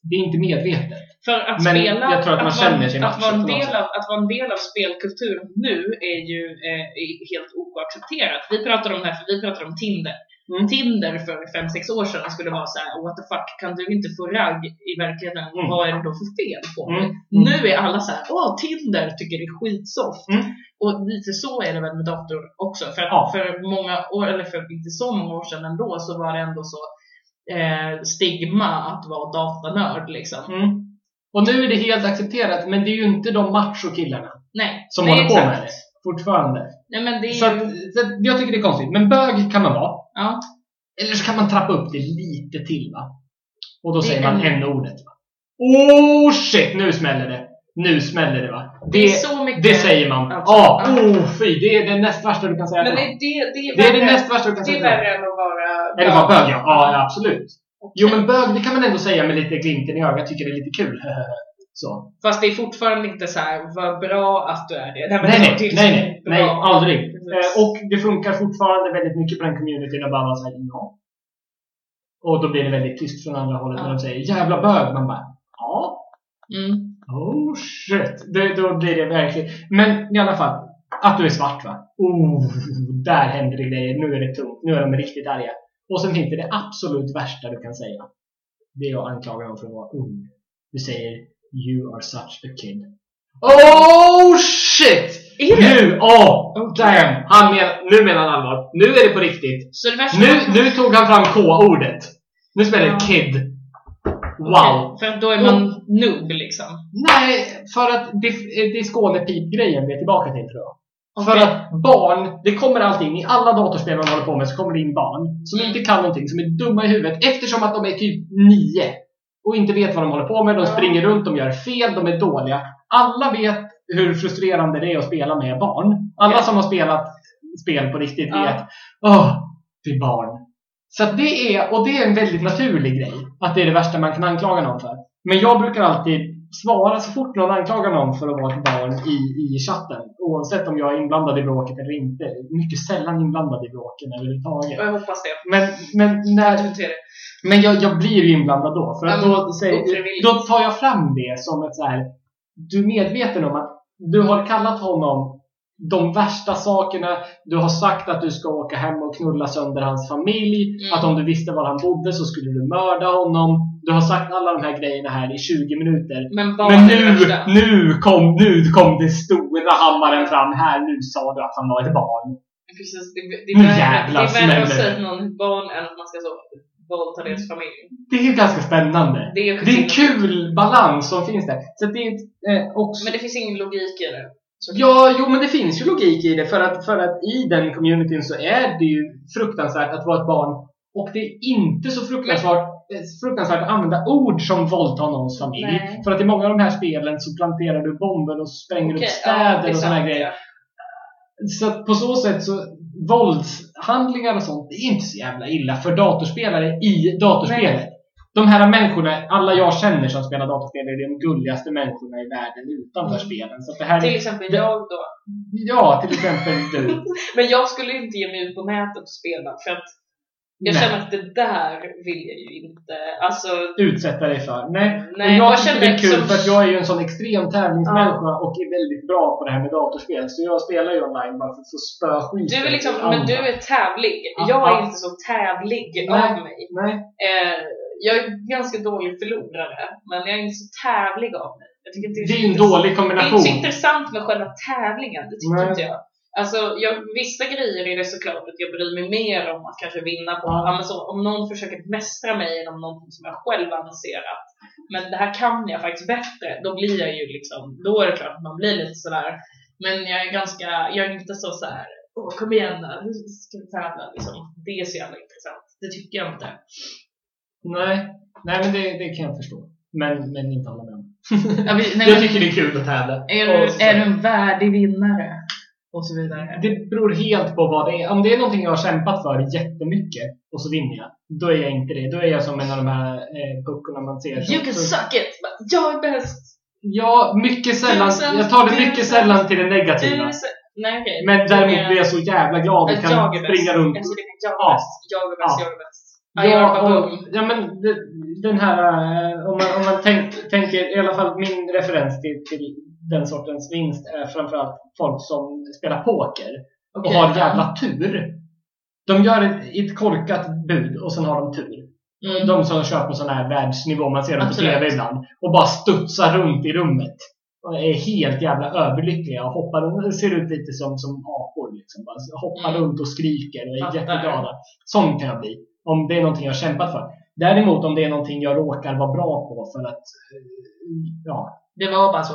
det är inte medvetet. För att Men spela, jag tror att man vara- känner sig att vara, en del av, att vara en del av spelkultur nu är ju eh, helt oaccepterat. Vi pratar om det här för vi pratar om Tinder. Mm. Tinder för 5-6 år sedan skulle vara så här: what the fuck, kan du inte få ragg i verkligheten? Mm. Vad är det då för fel på mig? Mm. Mm. Nu är alla så här: åh Tinder tycker det är skitsoft. Mm. Och lite så är det väl med dator också. För, Ja. för många år, eller för inte så många år sedan ändå, så var det ändå så eh, stigma att vara datanörd liksom. Mm. Och nu är det helt accepterat, men det är ju inte de macho-killarna som nej, håller på exakt. med det. Fortfarande. Nej det är Så, att, så att jag tycker det är konstigt. Men bög kan man vara. Ja. Eller så kan man trappa upp det lite till va. Och då Det säger är man en- n-ordet. Oh shit! Nu smäller det. Nu smäller det va. Det är så mycket... det säger man. Ja, Alltså, ah, ja. oh fy. Det är det näst värsta du kan säga Men det, det, det, är Det är det värre- näst värsta du kan Det säga är till någon. värre än att vara... Eller vara bög ja. Ja, absolut. Okej. Jo men bög, det kan man ändå säga med lite glimten i ögat. Tycker det är lite kul. så. Fast det är fortfarande inte så här, vad bra att du är det. Nej, det nej, är nej, nej, bra. nej, aldrig. Precis. Eh, och det funkar fortfarande väldigt mycket på den communityn och bara såhär, ja. Och då blir det väldigt tyst från andra hållet när Ja. de säger jävla bög. Man bara, ja. Mm. Oh shit. Det, då blir det verkligen. Men i alla fall, att du är svart va? Oh, där händer det grejer. Nu är det tungt. Nu är de riktigt arga. Och sen finns det det absolut värsta du kan säga. Det är att anklaga dem för att vara ung. Du säger You are such a kid. Oh shit! Är det? Nu! Åh! Oh, damn! Han men, nu menar han allvar. Nu är det på riktigt. Så det värsta Nu, nu tog han fram K-ordet. Nu spelar det Ja. kid. Wow! Okej, För då är man noob liksom. Nej, för att det, det är Skånepip-grejen vi är tillbaka till tror jag. För Okej. att barn, det kommer alltid in, i alla datorspel man håller på med så kommer det in barn som Mm. inte kan någonting, som är dumma i huvudet eftersom att de är typ nio och inte vet vad de håller på med. De Ja. springer runt, de gör fel, de är dåliga. Alla vet hur frustrerande det är att spela med barn. Alla som har spelat spel på riktigt vet, åh, det är barn. Så att det är, och det är en väldigt naturlig grej, att det är det värsta man kan anklaga någon för. Men jag brukar alltid svara så fort någon anklagar någon för att vara ett barn i, i chatten. Oavsett om jag är inblandad i bråket eller inte. Mycket sällan inblandad i bråken överhuvudtaget. Jag hoppas det. Men, men, när, Jag men jag, jag blir ju inblandad då. För att då, säger, då tar jag fram det som ett så här. Du är medveten om att du har kallat honom de värsta sakerna. Du har sagt att du ska åka hem och knulla sönder hans familj. Mm. Att om du visste var han bodde så skulle du mörda honom. Du har sagt alla de här grejerna här i 20 minuter. Men Men nu, det nu, kom, nu kom det stora hammaren fram. Här, nu sa du att han var ett barn. Precis, det, det, Nu är värre- det är värre att säga det. till någon ett barn än att man ska så våldta deras familj. Det är ju ganska spännande. Det är, Det är en kul balans som finns där. Så det är eh, också... Men det finns ingen logik i det. Ja, jo men det finns ju logik i det för att, för att i den communityn så är det ju fruktansvärt att vara ett barn och det är inte så fruktansvärt, eh, fruktansvärt att använda ord som våldta någons familj. Nej. För att i många av de här spelen så planterar du bomber och spränger Okej, upp ja, städer är och sådana grejer. ja. Så på så sätt så våldshandlingar och sånt, det är inte så jävla illa för datorspelare i datorspelet. De här människorna, alla jag känner som spelar datorspel är de gulligaste människorna i världen utanför Mm. spelen. Så det här Till är, exempel det- jag då. ja, till exempel du. Men jag skulle inte ge mig ut på nätet och spela för att jag Nej. känner att det där vill jag ju inte. Alltså, utsätta dig för. Nej, Nej, och jag jag tycker det är kul liksom- för att jag är ju en sån extrem tävlingsmänniska och är väldigt bra på det här med datorspel. Så jag spelar ju online bara för att få spö skiten du är liksom, men andra. du är tävlig. Ja, Jag är ja. inte så tävlig Nej. av mig. Nej, Eh, jag är ganska dålig förlorare, men jag är inte så tävlig av mig. Jag tycker inte det är en dålig Det är inte kombination. så intressant med själva tävlingen, det tycker inte jag. Alltså, jag, vissa grejer är det såklart att jag bryr mig mer om att kanske vinna på. Ja. Men så, om någon försöker mästra mig inom någonting som jag själv anser att men det här kan jag faktiskt bättre, då blir jag ju liksom, då är det klart att man blir lite sådär. Men jag är ganska, jag är inte så såhär, åh kom igen nu, nu ska vi tävla liksom. Det är så jävla intressant. Det tycker jag inte. Nej, nej men det, det kan jag förstå. Men, men inte hålla med om. Jag tycker det är kul att tävla. Är du, så- är du en värdig vinnare? Och så vidare. Det beror helt på vad det är. Om det är någonting jag har kämpat för jättemycket och så vinner jag, då är jag inte det. Då är jag som en av de här eh, puckorna man ser. You can suck it! Jag är bäst! Ja, mycket sällan. Sämst, Jag tar det mycket sämst. sällan till det negativa. så- Nej okej. Men däremot är- blir jag så jävla glad och kan jag är bäst. springa runt. Det är jag är bäst, jag är bäst, Ja. jag är bäst. Ja, och, ja men den här, eh, om man, om man tänk, tänker, i alla fall min referens till, till den sortens vinst är framförallt folk som spelar poker och Okej. har jävla tur. De gör ett, ett korkat bud och sen har de tur. Mm. De som kör på sån här världsnivå, man ser dem på. TV ibland. Och bara studsar runt i rummet. Och är helt jävla överlyckliga och hoppar ser ut lite som, som apor. Liksom. Bara hoppar Mm. runt och skriker och är Fattar. jätteglada. Sån kan jag bli. Om det är någonting jag har kämpat för. Däremot om det är någonting jag råkar vara bra på för att, eh, ja. Det var bara så.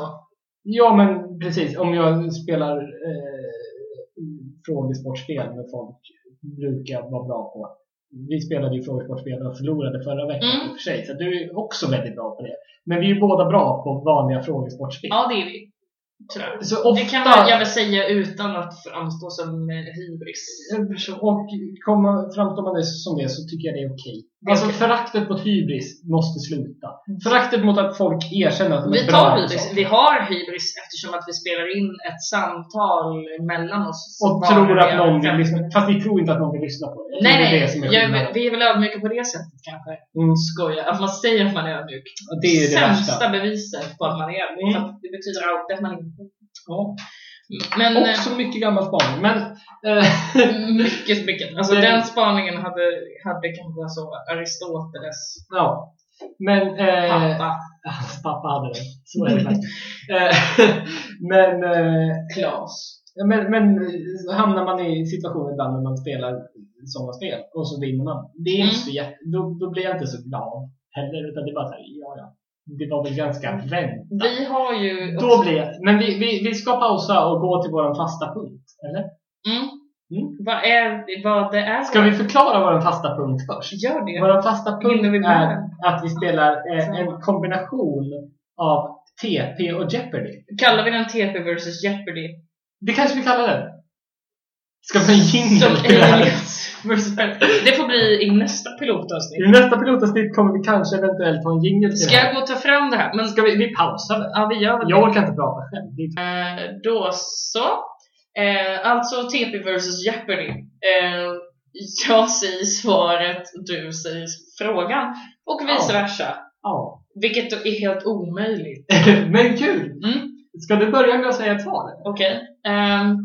Ja men precis, om jag spelar eh, frågesportspel med folk brukar jag vara bra på. Vi spelade ju frågesportspel och förlorade förra veckan Mm. i och för sig, så du är också väldigt bra på det. Men vi är båda bra på vanliga frågesportspel. Ja det är vi. Ofta, Det kan man, jag väl säga utan att framstå som eh, hybris. och komma, framstår man det som det så tycker jag det är okej. Är Alltså föraktet mot hybris måste sluta. Föraktet mot att folk erkänner att de Vi är bra hybris. Vi har hybris eftersom att vi spelar in ett samtal mellan oss. Och tror att någon vill lyssna. Fast vi tror inte att någon vill lyssna på det. Nej, är nej. det är Jag, vi är väl ödmjuka på det sättet kanske. Mm. Skoja. Att man säger att man är ödmjuk. Det är det Sämsta värsta. beviset på att man är ödmjuk. Mm. Det betyder alltid att man inte Ja. Men eh, Också mycket gammal spaning. Men, eh, mycket, mycket. Alltså Det- den spaningen hade, hade kanske så Aristoteles ja. Men, eh, pappa. Pappa hade det. Så är det faktiskt. Eh, men, eh, Klas. men, men hamnar man i situationer ibland när man spelar sådana spel och så vinner man. Det är inte Mm. så jätte, då, då blir jag inte så glad heller. Utan det är bara såhär, ja ja. Det var väl ganska väntat. Vi har ju Då blir jag, men vi, vi, vi ska pausa och gå till vår fasta punkt. Eller? Mm. Mm. Vad är vad det är? Ska vi förklara vår fasta punkt först? Gör det? Vår fasta punkt är att vi spelar eh, Så. en kombination av TP och Jeopardy. Kallar vi den TP versus Jeopardy? Det kanske vi kallar den. Ska vi ha en jingel till det här? Det får bli i nästa pilotavsnitt. I nästa pilotavsnitt kommer vi kanske eventuellt ha en jingel till Ska det jag gå och ta fram det här? Men Ska vi, vi pausar väl? ja, vi gör väl Jag det. orkar inte prata själv. Det Eh, Då så. Eh, alltså TP versus Jeopardy. Eh, jag säger svaret, du säger frågan. Och vice versa. Ja. Vilket är helt omöjligt. Men kul! Mm. Ska du börja med att säga ett svar? Okej. Ehm,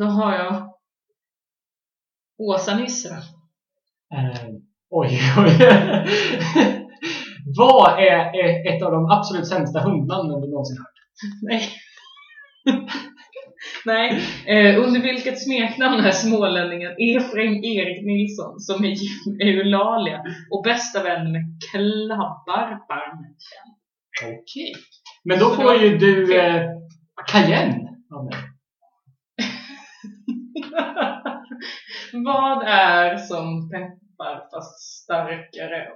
då har jag Åsa-Nisse. Eh, oj, oj. Vad är är ett av de absolut sämsta hundnamnen du någonsin hört? Nej. Nej. Eh, under vilket smeknamn är smålänningen Efraim Erik Nilsson som är gift med Eulalia och bästa vän med Klabbarbarmen känd? Okej. Men då får ju du eh, Cayenne Vad är som peppar fast starkare?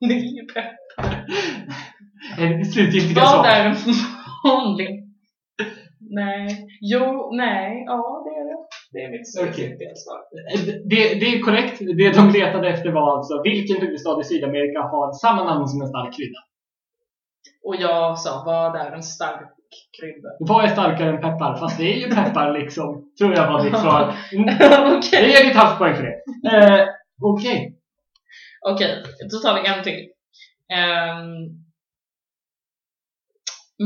Ju peppar. Är det slutgiltiga Vad svar? är en vanlig? Nej. Jo, nej. Ja, det är det. Det är mitt slutgiltiga svar. Det, det är korrekt. Det de letade efter var alltså vilken huvudstad i Sydamerika har samma namn som en stark krydda? Och jag sa, vad är en stark krydda? Vad är starkare än peppar? Fast det är ju peppar liksom. Tror jag var ditt svar. Okej, Jag ger ditt halvpoäng för det. Eh, Okej. Okej, då tar vi en till. Ehm,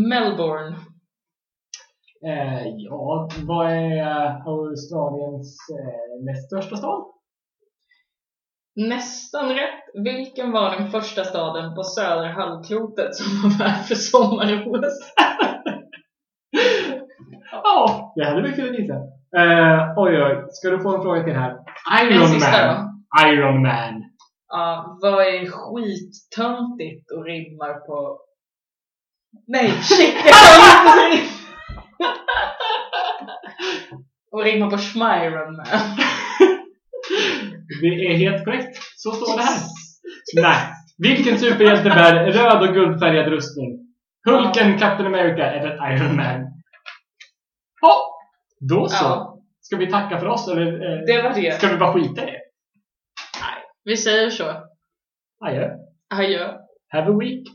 Melbourne. Eh, ja, vad är eh, Australiens eh, näst största stad? Nästan rätt. Vilken var den första staden på södra halvklotet som var värd för sommar-OS? Ja, det hade vi kunnat gissa. Eh, oj, oj. Ska du få en fråga till här? Iron sista Man. Iron Man. Ja, vad är skittöntigt och rimmar på... Nej, shit! Jag kan inte Och rimmar på Schmeiron Man. Det är helt korrekt. Så står det här. Nej. Vilken superhjälte bär röd och guldfärgad rustning? Hulken, Captain America eller Iron Man? Då så. Ja, Ska vi tacka för oss eller eh, det var det. ska vi bara skita i det? Vi säger så. Adjö. Adjö. Have a week.